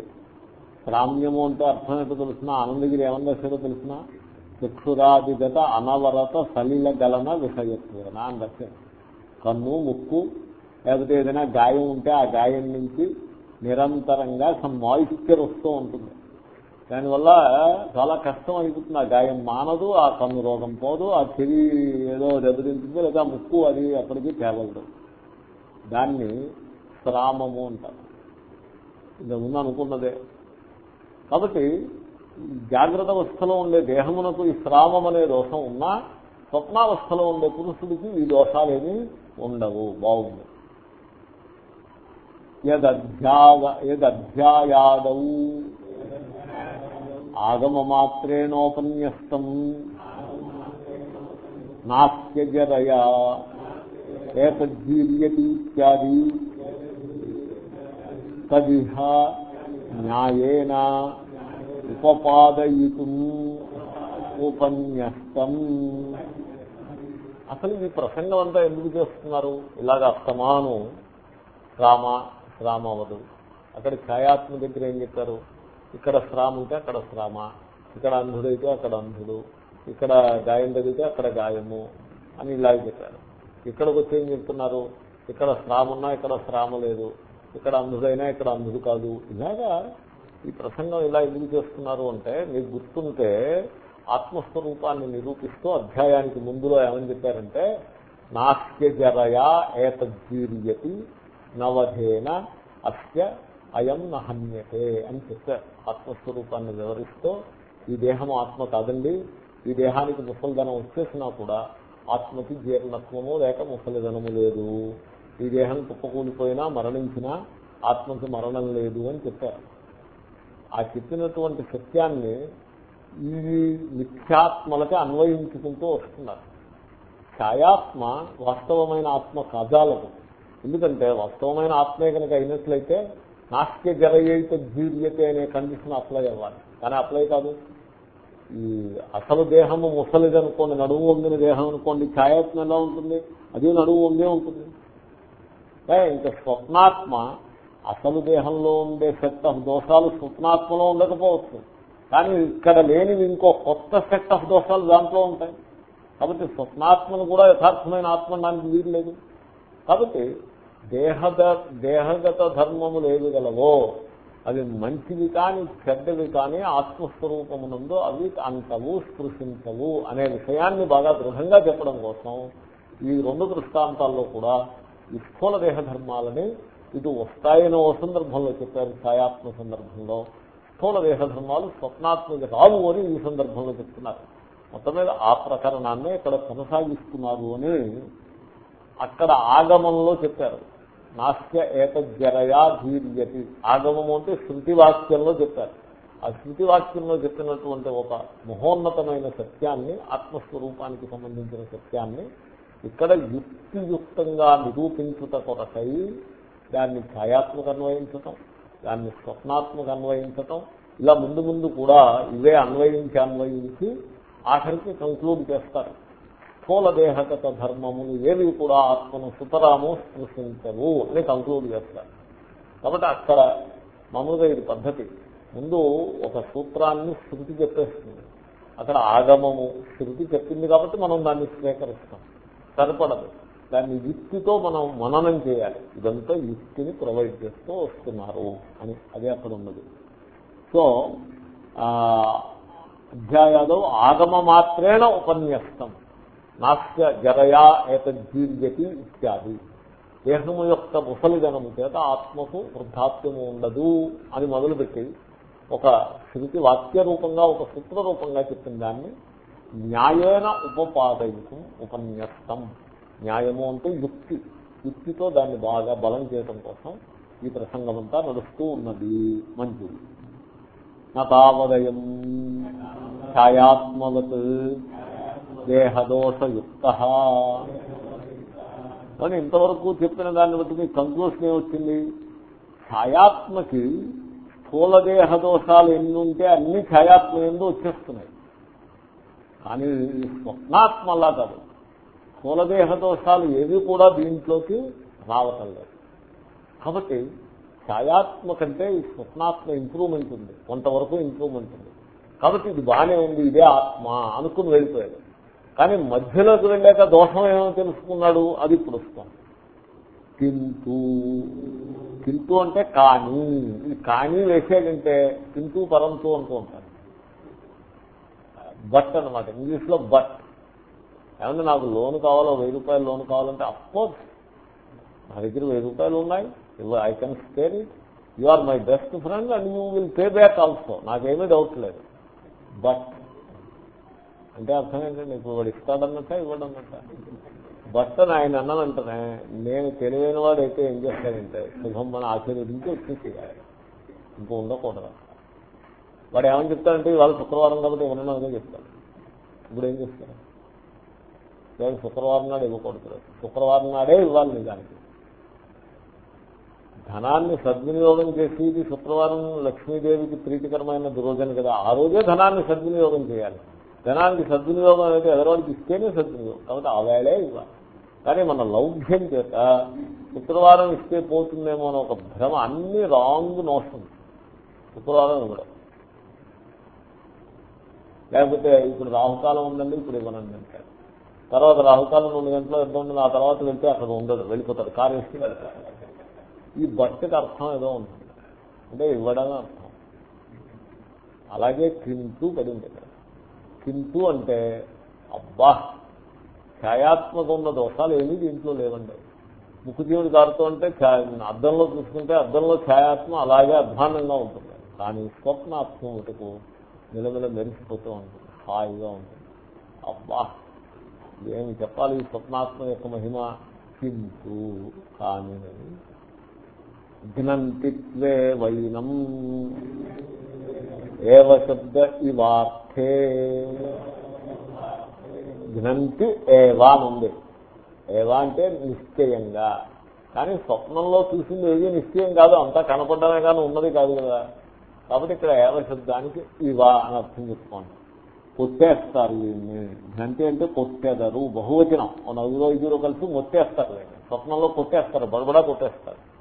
S1: శ్రామ్యము అంటే అర్థం ఏంటో తెలిసిన ఆనందగిరి ఏమన్నా రాశాడో తెలిసినా చక్షురాదిగత అనవరత సలిల గలన విషయత్వేన అని రాశాడు కన్ను ముక్కు లేకపోతే ఏదైనా గాయం ఉంటే ఆ గాయం నుంచి నిరంతరంగా సమ్ మాయిశ్చర్ వస్తూ ఉంటుంది. దానివల్ల చాలా కష్టం అయిపోతుంది ఆ గాయం మానదు ఆ కన్ను రోగం పోదు ఆ చెవి ఏదో దెబ్బతింటుంది లేదా ముక్కు అది అక్కడికి తేవలదు దాన్ని శ్రామము అంటారు. ఇంతకుముందు అనుకున్నదే. కాబట్టి జాగ్రత్త అవస్థలో ఉండే దేహమునకు ఈ శ్రామం అనే దోషం ఉన్నా స్వప్నావస్థలో ఉండే పురుషుడికి ఈ దోషాలేమి ఉండవు. బాగుంది. యదధ్యాయాదౌ. ఆగమమాత్రేణోపన్యస్తం. నాస్యజరయా. ఏతజ్జీర్యతీత్యాది తదిహ న్యాయేనా. ఉపపాదయితుం ఉపన్యస్తం. అసలు ఈ ప్రసంగం అంతా ఎందుకు చేస్తున్నారు? ఇలాగ అస్తమాను. శ్రామ శ్రామ అక్కడ ఛాయాత్మ దగ్గర ఏం చెప్పారు? ఇక్కడ శ్రామ ఉంటే అక్కడ శ్రామ. ఇక్కడ అంధుడైతే అక్కడ అంధుడు. ఇక్కడ గాయం తగిలితే అక్కడ గాయము అని ఇలాగ చెప్పారు. ఇక్కడికి వచ్చి ఏం చెప్తున్నారు? ఇక్కడ శ్రామ ఉన్నా ఇక్కడ శ్రామ లేదు. ఇక్కడ అంధుడైనా ఇక్కడ అంధుడు కాదు. ఇలాగా ఈ ప్రసంగం ఇలా ఎందుకు చేస్తున్నారు అంటే మీకు గుర్తుంటే ఆత్మస్వరూపాన్ని నిరూపిస్తూ అధ్యాయానికి ముందులో ఏమని చెప్పారంటే నాస్య జరయా ఏతజ్జీర్యతి నవధేన అస్య అయం నహన్యతే అని చెప్పారు. ఆత్మస్వరూపాన్ని వివరిస్తూ ఈ దేహం ఆత్మ కాదండి. ఈ దేహానికి ముసలిధనం వచ్చేసినా కూడా ఆత్మకి జీర్ణత్వము లేక ముసలిధనము లేదు. ఈ దేహం కుప్పకూలిపోయినా మరణించినా ఆత్మకి మరణం లేదు అని చెప్పారు. ఆ చెప్పినటువంటి సత్యాన్ని ఈ మిథ్యాత్మలకి అన్వయించుకుంటూ వస్తున్నారు. ఛాయాత్మ వాస్తవమైన ఆత్మ కాజాలదు. ఎందుకంటే వాస్తవమైన ఆత్మే కనుక అయినట్లయితే నాస్య జరయేత జీర్యతే అనే కండిషన్ అప్లై అవ్వాలి. కానీ అప్లై కాదు. ఈ అసలు దేహము ముసలిది అనుకోండి నడువు వంగిన దేహం అనుకోండి ఛాయాత్మ ఎలా ఉంటుంది? అది నడువు వంగే ఉంటుంది. ఇంకా స్వప్నాత్మ అసలు దేహంలో ఉండే సెట్ ఆఫ్ దోషాలు స్వప్నాత్మలో ఉండకపోవచ్చు. కానీ ఇక్కడ లేనివి ఇంకో కొత్త సెట్ ఆఫ్ దోషాలు దాంట్లో ఉంటాయి. కాబట్టి స్వప్నాత్మను కూడా యథార్థమైన ఆత్మ దానికి వీలు లేదు. కాబట్టి దేహద దేహగత ధర్మములు ఏవి గలవో అవి మంచివి కాని చెడ్డవి కానీ ఆత్మస్వరూపమునందు అవి అంతవు స్పృశించవు అనే విషయాన్ని బాగా దృఢంగా చెప్పడం కోసం ఈ రెండు దృష్టాంతాల్లో కూడా ఈ స్థూల దేహ ధర్మాలని ఇటు వస్తాయని ఓ సందర్భంలో చెప్పారు ఛాయాత్మ సందర్భంలో. స్థూల దేహ ధర్మాలు స్వప్నాత్మక రావు అని ఈ సందర్భంలో చెప్తున్నారు. మొత్తం మీద ఆ ప్రకరణాన్ని ఇక్కడ కొనసాగిస్తున్నారు అని అక్కడ ఆగమంలో చెప్పారు. నాస్య ఏతజ్జరయా ధీర్యతి. ఆగమము అంటే శృతి వాక్యంలో చెప్పారు. ఆ శృతి వాక్యంలో చెప్పినటువంటి ఒక మహోన్నతమైన సత్యాన్ని ఆత్మస్వరూపానికి సంబంధించిన సత్యాన్ని ఇక్కడ యుక్తియుక్తంగా నిరూపించుట కొరకై దాన్ని ఛాయాత్మక అన్వయించటం దాన్ని స్వప్నాత్మక అన్వయించటం ఇలా ముందు ముందు కూడా ఇవే అన్వయించి అన్వయించి ఆఖరికి కంక్లూడ్ చేస్తారు. స్థూలదేహగత ధర్మములు ఏవి కూడా ఆత్మను సుతరాము స్పృశించవు అని కంక్లూడ్ చేస్తారు. కాబట్టి అక్కడ మామూలుగా ఇది పద్ధతి. ముందు ఒక సూత్రాన్ని శృతి చెప్పేస్తుంది. అక్కడ ఆగమము శృతి చెప్పింది కాబట్టి మనం దాన్ని స్వీకరిస్తాం. సరిపడదు. దాన్ని యుక్తితో మనం మననం చేయాలి. ఇదంతా యుక్తిని ప్రొవైడ్ చేస్తూ వస్తున్నారు అని అదే అక్కడ ఉన్నది. సో అధ్యాయాదో ఆగమ మాత్రేణ ఉపన్యస్తం. నాస్య జరయా ఏతజ్జీర్యతి ఇత్యాది. దేహము యొక్క ముసలిదనము చేత ఆత్మకు వృద్ధాప్యము ఉండదు అని మొదలుపెట్టి ఒక శృతి వాక్య రూపంగా ఒక సూత్ర రూపంగా చెప్పిన దాన్ని న్యాయేన ఉపపాదయుతం ఉపన్యస్తం. న్యాయము అంటూ యుక్తి యుక్తితో దాన్ని బాగా బలం చేయటం కోసం ఈ ప్రసంగం అంతా నడుస్తూ ఉన్నది మంచిది నా ఛాయాత్మవత్ దేహదోషయుక్త. కానీ ఇంతవరకు చెప్పిన దాన్ని బట్టి మీకు కంక్లూషన్ ఏమొచ్చింది ఛాయాత్మకి స్థూల దేహ దోషాలు ఎన్ని ఉంటే అన్ని ఛాయాత్మ ఎందు వచ్చేస్తున్నాయి. కానీ స్వప్నాత్మ అలా కాదు. స్థూలదేహ దోషాలు ఏవి కూడా దీంట్లోకి రావటం లేదు. కాబట్టి ఛాయాత్మకంటే ఈ స్వప్నాత్మ ఇంప్రూవ్మెంట్ ఉంది. కొంతవరకు ఇంప్రూవ్మెంట్ ఉంది. కాబట్టి ఇది బాగానే ఉంది ఇదే ఆత్మ అనుకుని వెళ్ళిపోయాడు. కానీ మధ్యలోకి వెళ్ళాక దోషం ఏమో తెలుసుకున్నాడు? అది ఇప్పుడు వస్తాం కింటూ కింటూ అంటే కానీ. ఇది కానీ వేసేదంటే కింటూ పరంతు అంటూ ఉంటారు. బట్ అనమాట ఇంగ్లీష్లో బట్. ఏమన్నా నాకు లోన్ కావాలో వెయ్యి రూపాయలు లోన్ కావాలంటే అఫ్కోర్స్. నా దగ్గర వెయ్యి రూపాయలు ఉన్నాయి. I can spare it. You are my best friend and you will pay back also. నాకేమీ డౌట్ లేదు. బట్ అంటే అర్థం ఏంటంటే ఇప్పుడు వాడు ఇస్తాడన్నట్ట ఇవ్వడన్నట్ట. బట్ అని ఆయన అన్నానంటనే నేను తెలివైన వాడు అయితే ఏం చేస్తాడంటే శుభం మన ఆశీర్వదించి వచ్చేసి ఇంకో ఉండకూడదు. వాడు ఏమని చెప్తాడంటే ఇవాళ శుక్రవారం కాబట్టి ఇవ్వనగా చెప్తాడు. ఇప్పుడు ఏం చేస్తారు లేదు శుక్రవారం నాడు ఇవ్వకూడదు శుక్రవారం నాడే ఇవ్వాలి నిజానికి. ధనాన్ని సద్వినియోగం చేసేది శుక్రవారం లక్ష్మీదేవికి ప్రీతికరమైన దురోజన కదా. ఆ రోజే ధనాన్ని సద్వినియోగం చేయాలి. ధనానికి సద్వినియోగం అనేది ఎదరవాడికి ఇస్తేనే సద్వినియోగం. కాబట్టి ఆ వేళే ఇవ్వాలి. కానీ మన లౌభ్యం చేత శుక్రవారం ఇస్తే పోతుందేమో అని ఒక భ్రమ అన్ని రాంగ్ నోషన్. శుక్రవారం ఇవ్వడం. లేకపోతే ఇప్పుడు రాహుకాలం ఉందండి ఇప్పుడు ఇవ్వనండి అంటారు. తర్వాత రాహుకాలం రెండు గంటలు ఇద్దరు ఆ తర్వాత వెళ్తే అక్కడ ఉండదు వెళ్ళిపోతాడు కారు వేసుకుని ఈ భక్తికి అర్థం ఏదో ఉంటుంది అంటే ఇవ్వడమే అర్థం. అలాగే కింటూ పడింది ఇక్కడ కింటూ అంటే అబ్బా ఛాయాత్మక ఉన్న దోషాలు ఏమీ దీంట్లో లేవండి. ముక్కుజీవుడి కారుతో అంటే అద్దంలో చూసుకుంటే అద్దంలో ఛాయాత్మ అలాగే అధ్వానంగా ఉంటుంది. కానీ స్వప్నాత్మ మటుకు నిలబెల మెరిసిపోతూ ఉంటుంది. హాయిగా ఉంటుంది. అబ్బా ఏమి చెప్పాలి? ఈ స్వప్నాత్మ యొక్క మహిమ కింటు కానీ ఘ్నంతిత్వే వైనం. ఏవ శబ్ద ఇవార్థే. ఘ్నంతి ఏవా ఉంది ఏవా అంటే నిశ్చయంగా. కానీ స్వప్నంలో చూసింది ఏది నిశ్చయం కాదు. అంతా కనపడమే కానీ ఉన్నది కాదు కదా. కాబట్టి ఇక్కడ ఏవ శబ్దానికి ఇవా అని అర్థం చెప్పుకోండి కొట్టేస్తారు వీడిని. ఘంటి అంటే కొట్టేదారు బహువచనం. నలుగురో ఐదుగురో కలిసి మొత్తేస్తారు వీడిని. స్వప్నంలో కొట్టేస్తారు బడబడా కొట్టేస్తారు.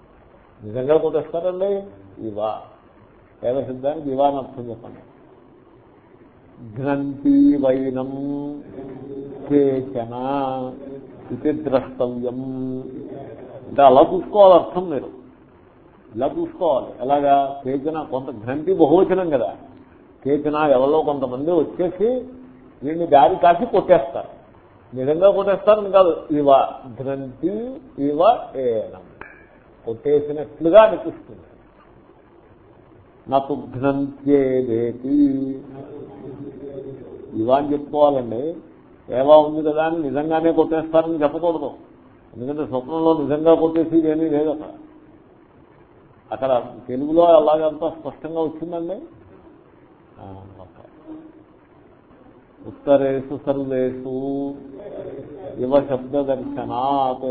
S1: నిజంగా కొట్టేస్తారండి? ఇవా. ఏవ సిద్ధానికి ఇవా అని అర్థం చెప్పండి. ఘ్నంతి వైనం కేచన ఇది ద్రష్టవ్యం. అంటే అలా చూసుకోవాలి అర్థం మీరు. ఇలా చూసుకోవాలి. ఎలాగా? కేచన కొంత ఘంటి బహువచనం కదా. కేచన ఎవరో కొంతమంది వచ్చేసి వీడిని దారి కాసి కొట్టేస్తారు. నిజంగా కొట్టేస్తారని కాదు. ఇవ గ్రంథి ఇవ ఏనం. కొట్టేసినట్లుగా అనిపిస్తుంది. నాకు ఘ్నంత్యేదేతి ఇవా అని చెప్పుకోవాలండి. ఏవా ఉంది కదా అని నిజంగానే కొట్టేస్తారని చెప్పకూడదు. ఎందుకంటే స్వప్నంలో నిజంగా కొట్టేసి ఏమీ లేదు అక్కడ. అక్కడ తెలుగులో అలాగంతా స్పష్టంగా వచ్చిందండి? ఉత్తరేషు సర్వేషు యువ శబ్ద దర్శనాత్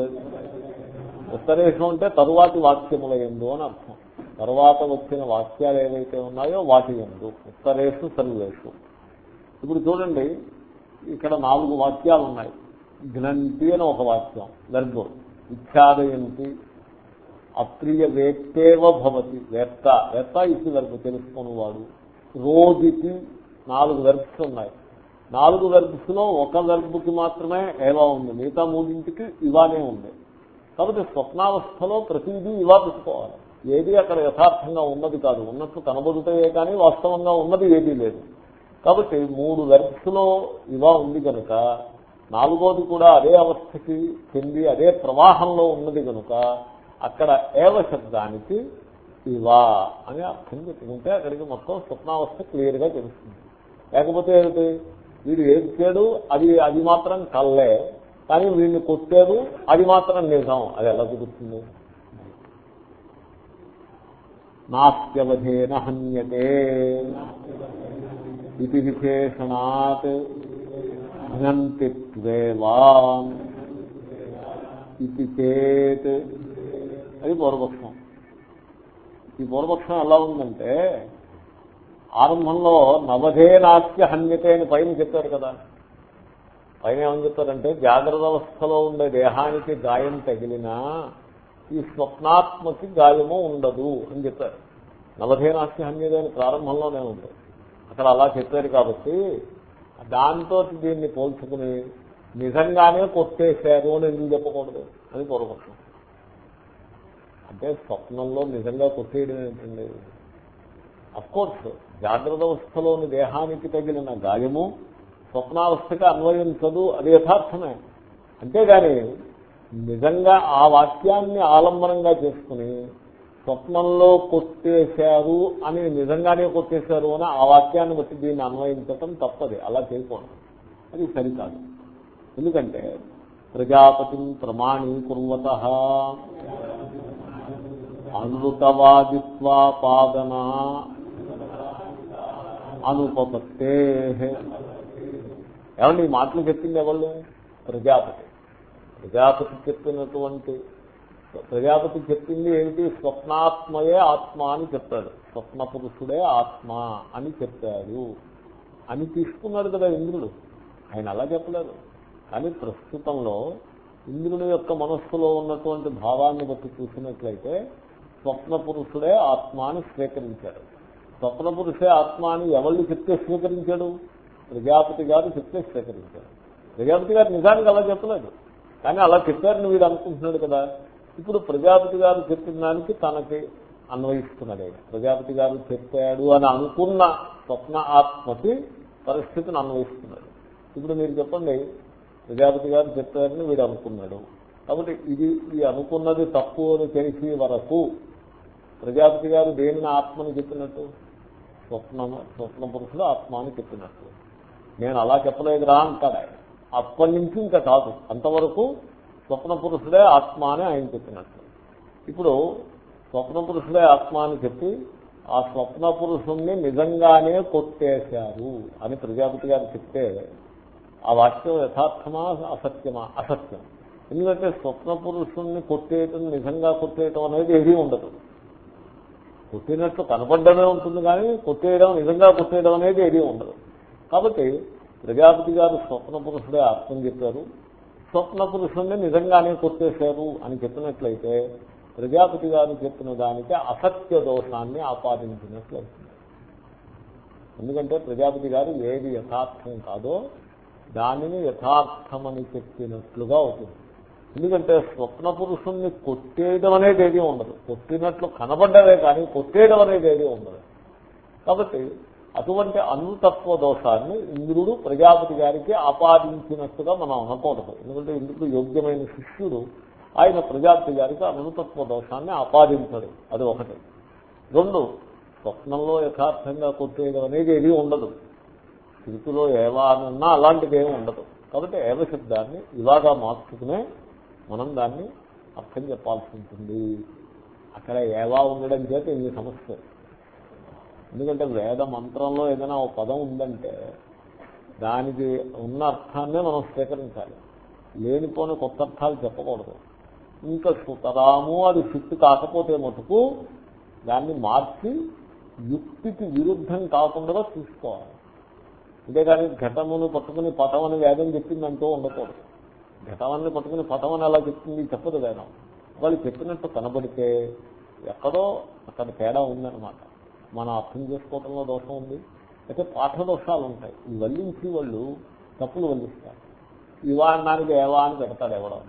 S1: ఉత్తరేషు అంటే తరువాతి వాక్యముల ఎందు అని అర్థం. తర్వాత వచ్చిన వాక్యాలు ఏవైతే ఉన్నాయో వాటి ఎందు ఉత్తరేషు సర్వేషు. ఇప్పుడు చూడండి ఇక్కడ నాలుగు వాక్యాలు ఉన్నాయి. ఘ్నంతి అని ఒక వాక్యం గర్భం ఇచ్చాదయంతి అప్రియ వేత్తేవ భవతి. వేత్త. వేత్త ఇచ్చి వరకు తెలుసుకునేవాడు రోజుకి నాలుగు వెర్బ్స్ ఉన్నాయి. నాలుగు వెర్బ్స్లో ఒక వెర్బ్కి మాత్రమే ఏవా ఉంది? మిగతా మూడింటికి ఇవానే ఉంది. కాబట్టి స్వప్నావస్థలో ప్రతిదీ ఇవా పెట్టుకోవాలి. ఏది అక్కడ యథార్థంగా ఉన్నది కాదు. ఉన్నట్టు కనబడుతాయే కానీ వాస్తవంగా ఉన్నది ఏదీ లేదు. కాబట్టి మూడు వెర్బ్స్లో ఇవా ఉంది కనుక నాలుగోది కూడా అదే అవస్థకి చెంది అదే ప్రవాహంలో ఉన్నది కనుక అక్కడ ఏవ శబ్దానికి ఇవా అని అర్థం చెప్పుకుంటే అక్కడికి మొత్తం స్వప్నావస్థ క్లియర్గా తెలుస్తుంది. లేకపోతే ఏమిటి? వీడు ఏడ్చాడు అది అది మాత్రం కల్లే కానీ వీడిని కొట్టారు అది మాత్రం నిజం. అది ఎలా కుదురుతుంది? నాస్త్యవధేన హన్యతే ఇది విశేషణాత్ ఘ్నంతిత్వేవా ఇది చేత్. అది పూర్వపక్షం. ఈ పూర్వపక్షం ఎలా ఉందంటే ఆరంభంలో నవధే నాస్య హన్యతే అని పైన చెప్పారు కదా. పైన ఏమని చెప్పారంటే జాగ్రత్త అవస్థలో ఉండే దేహానికి గాయం తగిలినా ఈ స్వప్నాత్మకి గాయము ఉండదు అని చెప్పారు. నవధే నాస్య హన్యతే అని ప్రారంభంలోనే ఉంది. అక్కడ అలా చెప్పారు కాబట్టి దాంతో దీన్ని పోల్చుకుని నిజంగానే కొట్టేశారు అని ఎందుకు చెప్పకూడదు? అని పూర్వపక్షం. అంటే స్వప్నంలో నిజంగా కొట్టేయడం ఏంటండి అఫ్కోర్స్ జాగ్రత్త అవస్థలోని దేహానికి తగిలిన గాయము స్వప్నావస్థకి అన్వయించదు అది యథార్థమే. అంతేగాని నిజంగా ఆ వాక్యాన్ని ఆలంబనంగా చేసుకుని స్వప్నంలో కొట్టేశారు అని నిజంగానే కొట్టేశారు అని ఆ వాక్యాన్ని బట్టి దీన్ని అన్వయించటం తప్పది. అలా చేయకూడదు. అది సరికాదు. ఎందుకంటే ప్రజాపతి ప్రమాణీకుర్వత. అనృతవాదిత్వాపాదన అనుపపత్తే. ఏమండి ఈ మాటలు చెప్పింది ఎవళ్ళు? ప్రజాపతి. ప్రజాపతి చెప్పినటువంటి ప్రజాపతి చెప్పింది ఏమిటి? స్వప్నాత్మయే ఆత్మ అని చెప్పాడు. స్వప్న పురుషుడే ఆత్మ అని చెప్పాడు. అని తీసుకున్నాడు కదా ఇంద్రుడు. ఆయన అలా చెప్పలేదు. కానీ ప్రస్తుతంలో ఇంద్రుని యొక్క మనస్సులో ఉన్నటువంటి భావాన్ని బట్టి చూసినట్లయితే స్వప్న పురుషుడే ఆత్మ అని స్వీకరించాడు. స్వప్న పురుషే ఆత్మ అని ఎవళ్ళు చెప్తే స్వీకరించాడు? ప్రజాపతి గారు చెప్తే స్వీకరించాడు. ప్రజాపతి గారు నిజానికి అలా చెప్పలేదు. కానీ అలా చెప్పారని వీడు అనుకుంటున్నాడు కదా. ఇప్పుడు ప్రజాపతి గారు చెప్పిన దానికి తనకి అన్వయిస్తున్నాడు. ప్రజాపతి గారు చెప్పాడు అని అనుకున్న స్వప్న ఆత్మకి పరిస్థితిని అన్వయిస్తున్నాడు. ఇప్పుడు మీరు చెప్పండి ప్రజాపతి గారు చెప్పారని వీడు అనుకున్నాడు. కాబట్టి ఇది ఈ అనుకున్నది తప్పు అని తెలిసి వరకు ప్రజాపతి గారు దేనిని ఆత్మని చెప్పినట్టు? స్వప్న స్వప్న పురుషుడు ఆత్మ అని చెప్పినట్టు. నేను అలా చెప్పలేదురా అంటాడు ఆయన. అప్పటి నుంచి ఇంకా కాదు. అంతవరకు స్వప్న పురుషుడే ఆత్మ అని ఆయన చెప్పినట్టు. ఇప్పుడు స్వప్న పురుషుడే ఆత్మ అని చెప్పి ఆ స్వప్న పురుషుణ్ణి నిజంగానే కొట్టేశారు అని ప్రజాపతి గారు చెప్తే ఆ వాక్యం యథార్థమా అసత్యమా? అసత్యం. ఎందుకంటే స్వప్న పురుషుణ్ణి కొట్టేయటం నిజంగా కొట్టేయటం అనేది ఏదీ ఉండదు. కొట్టినట్లు కనపడమే ఉంటుంది కానీ కొట్టేయడం నిజంగా కొట్టేయడం అనేది ఏది ఉండదు. కాబట్టి ప్రజాపతి గారు స్వప్న పురుషుడే అర్థం చెప్పారు. స్వప్న పురుషుణ్ణి నిజంగానే కొట్టేశారు అని చెప్పినట్లయితే ప్రజాపతి గారు చెప్పిన దానికి అసత్య దోషాన్ని ఆపాదించినట్లయితుంది ఎందుకంటే ప్రజాపతి గారు ఏది యథార్థం కాదో దానిని యథార్థమని చెప్పినట్లుగా అవుతుంది. ఎందుకంటే స్వప్న పురుషుణ్ణి కొట్టేయడం అనేది ఏదీ ఉండదు. కొట్టినట్లు కనబడ్డదే కానీ కొట్టేయడం అనేది ఏది ఉండదు. కాబట్టి అటువంటి అనుతత్వ దోషాన్ని ఇంద్రుడు ప్రజాపతి గారికి ఆపాదించినట్టుగా మనం అనకూడదు. ఎందుకంటే ఇంద్రుడు యోగ్యమైన శిష్యుడు. ఆయన ప్రజాపతి గారికి అనుతత్వ దోషాన్ని ఆపాదించడు. అది ఒకటి. రెండు స్వప్నంలో యథార్థంగా కొట్టేయడం అనేది ఏది ఉండదు. స్థితిలో ఏవా అన్నా అలాంటిది ఏమి ఉండదు. కాబట్టి ఏవ శబ్దాన్ని ఇలాగా మార్చుకునే మనం దాన్ని అర్థం చెప్పాల్సి ఉంటుంది. అక్కడ ఏవా ఉండడం చేత ఇది సమస్య. ఎందుకంటే వేద మంత్రంలో ఏదైనా ఒక పదం ఉందంటే దానికి ఉన్న అర్థాన్నే మనం స్వీకరించాలి. లేనిపోని కొత్త అర్థాలు చెప్పకూడదు. ఇంకా సుతరాము అది ఫిట్ కాకపోతే మటుకు దాన్ని మార్చి యుక్తికి విరుద్ధం కాకుండా చూసుకోవాలి. అంతేకాని ఘటమును పట్టుకుని పటమని వేదం చెప్పిందంటూ ఉండకూడదు. ఘటమని పట్టుకుని పథమని ఎలా చెప్తుంది చెప్పదు వేదం. వాళ్ళు చెప్పినట్టు కనబడితే ఎక్కడో అక్కడ తేడా ఉందన్నమాట. మన అర్థం చేసుకోవడంలో దోషం ఉంది. అయితే పాఠ దోషాలు ఉంటాయి. ఈ వల్లించి వాళ్ళు తప్పులు వల్లిస్తారు. ఇవా అన్నానికి ఏవా అని పెడతాడు ఎవడో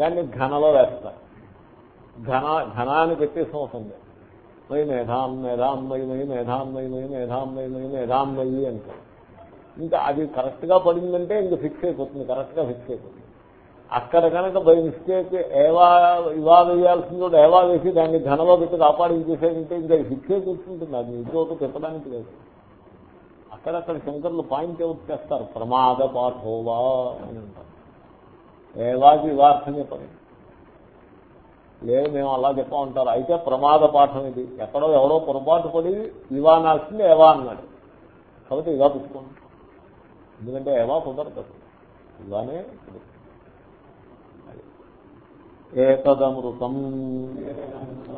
S1: దాన్ని ఘనలో వేస్తారు. ఘన ఘనాన్ని పెట్టే సంవత్సరం మై మేధాం మేధాం మై మై మేధాం మై మై మేధాం మై మై మేధాం మై అంటారు. ఇంకా అది కరెక్ట్గా పడిందంటే ఇంకా ఫిక్స్ అయిపోతుంది కరెక్ట్గా ఫిక్స్ అయిపోతుంది. అక్కడ కనుక బై మిస్టేక్ ఏవా ఇవా వేయాల్సిందో ఏవా వేసి దాన్ని ధనలో పెట్టి కాపాడించేసేదంటే ఇంకా ఫిక్స్ అయి కూర్చుంటుంది అది ఇంకోటి చెప్పడానికి లేదు. అక్కడక్కడ శంకర్లు పాయింట్ అవుట్ చేస్తారు ప్రమాద పాఠోవా అని అంటారు. ఏవాకి ఇవార్థం చెప్పండి లేదు మేము అలా చెప్పా ఉంటారు. అయితే ప్రమాద పాఠం ఇది. ఎక్కడో ఎవరో పొరపాటు పడి ఇవా నాల్సింది ఏవా అన్నాడు. కాబట్టి ఇవా పుచ్చుకోండి ఎందుకంటే ఏవా కుదరదు ఇలానే ఏతదమృతం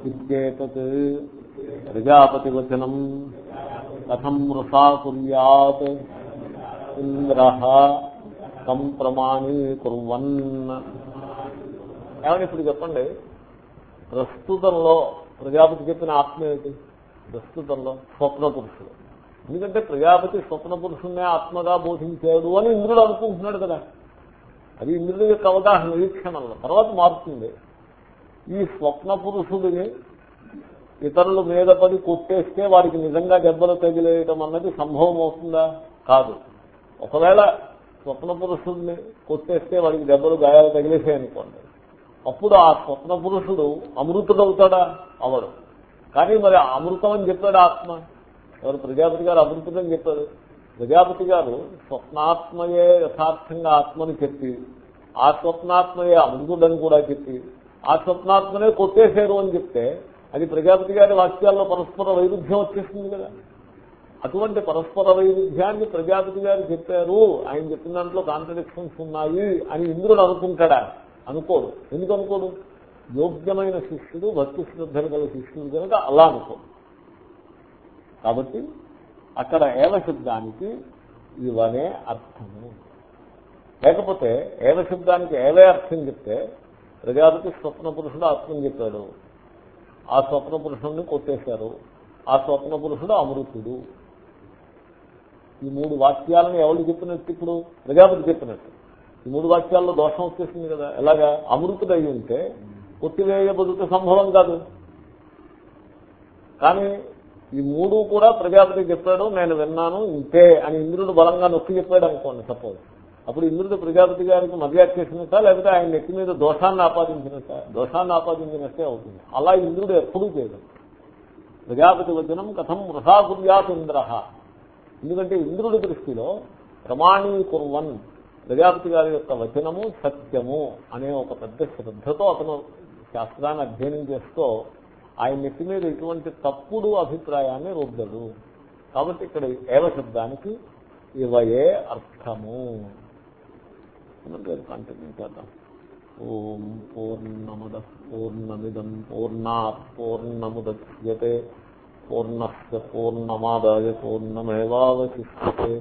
S1: ఇత్యేతత్ ప్రజాపతి వచనం కథం వృషా కుర్యాత్ ఇంద్ర తం ప్రమాణీకరువన్. ఏమని ఇప్పుడు చెప్పండి? ప్రస్తుతంలో ప్రజాపతి చెప్పిన ఆత్మ ఏమిటి? ప్రస్తుతంలో స్వప్న పురుషుడు. ఎందుకంటే ప్రజాపతి స్వప్న పురుషుణ్ణే ఆత్మగా బోధించాడు అని ఇంద్రుడు అనుకుంటున్నాడు కదా. అది ఇంద్రుడి యొక్క అవగాహన నిరీక్షణలో. తర్వాత మారుతుంది. ఈ స్వప్న పురుషుడిని ఇతరుల మీద పడి కొట్టేస్తే వాడికి నిజంగా దెబ్బలు తగిలేయటం అన్నది సంభవం అవుతుందా? కాదు. ఒకవేళ స్వప్న పురుషుడిని కొట్టేస్తే వాడికి దెబ్బలు గాయాలు తగిలేసాయనుకోండి అప్పుడు ఆ స్వప్న పురుషుడు అమృతుడవుతాడా? అవడు. కానీ మరి అమృతం అని చెప్పాడు ఆత్మ. ఎవరు ప్రజాపతి గారు అమృతుడని చెప్పారు. ప్రజాపతి గారు స్వప్నాత్మయే యథార్థంగా ఆత్మని చెప్పి ఆ స్వప్నాత్మయే అమృతుడని కూడా చెప్పి ఆ స్వప్నాత్మనే కొట్టేశారు అని చెప్తే అది ప్రజాపతి గారి వాక్యాల్లో పరస్పర వైరుధ్యం వచ్చేస్తుంది కదా. అటువంటి పరస్పర వైరుధ్యాన్ని ప్రజాపతి గారు చెప్పారు. ఆయన చెప్పిన దాంట్లో కాంట్రడిక్షన్స్ ఉన్నాయి అని ఇంద్రుడు అనుకుంటాడా? అనుకోడు. ఎందుకు అనుకోడు? యోగ్యమైన శిష్యుడు భక్తి శ్రద్ధలు గల శిష్యుడు కనుక అలా అనుకోడు. కాబట్టి అక్కడ ఏల శబ్దానికి ఇవనే అర్థము. లేకపోతే ఏల శబ్దానికి ఏలే అర్థం చెప్తే ప్రజాపతి స్వప్న పురుషుడు అర్థం చెప్పాడు. ఆ స్వప్న పురుషుడిని కొట్టేశారు. ఆ స్వప్న పురుషుడు అమృతుడు. ఈ మూడు వాక్యాలను ఎవరు చెప్పినట్టు ఇప్పుడు? ప్రజాపతి చెప్పినట్టు. ఈ మూడు వాక్యాల్లో దోషం వచ్చేసింది కదా. ఎలాగా? అమృతుడు ఉంటే కొట్టివేయబడితే సంభవం కాదు. కానీ ఈ మూడు కూడా ప్రజాపతి చెప్పాడు నేను విన్నాను ఇంతే అని ఇంద్రుడు బలంగా నొక్కి చెప్పాడు అనుకోండి సపోజ్. అప్పుడు ఇంద్రుడు ప్రజాపతి గారికి మర్యాద చేసినట్ట లేకపోతే ఆయన నెత్తి మీద దోషాన్ని ఆపాదించినట్ట? దోషాన్ని ఆపాదించినట్టే అవుతుంది. అలా ఇంద్రుడు ఎప్పుడూ చేయడు. ప్రజాపతి వచనం కథం వృషా కుర్యాత్ ఇంద్ర. ఎందుకంటే ఇంద్రుడి దృష్టిలో ప్రమాణీకుర్వన్ ప్రజాపతి గారి యొక్క వచనము సత్యము అనే ఒక పెద్ద శ్రద్ధతో అతను శాస్త్రాన్ని అధ్యయనం చేస్తూ ఆయన నెత్తి మీద ఇటువంటి తప్పుడు అభిప్రాయాన్ని రుద్దడు. కాబట్టి ఇక్కడ ఏవ శబ్దానికి ఇవయే అర్థము. కంటిన్యూ చేద్దాం. ఓం పూర్ణముద పూర్ణమిదం పూర్ణా పూర్ణముద్యతే పూర్ణస్ పూర్ణమాదాయ పూర్ణమేవాశిష్యే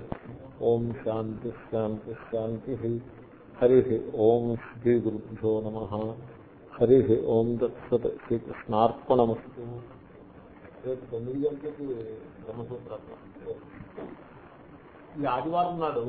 S1: ఓం శాంతి శాంతి శాంతి. హరి ఓం శ్రీ గురుభ్యో నమ. హరి ఓం దత్సత్ శ్రీకృష్ణార్పణమస్తు రేపు తొమ్మిది గంటలకి బ్రహ్మసూత్రాత్మ ఈ ఆదివారం నాడు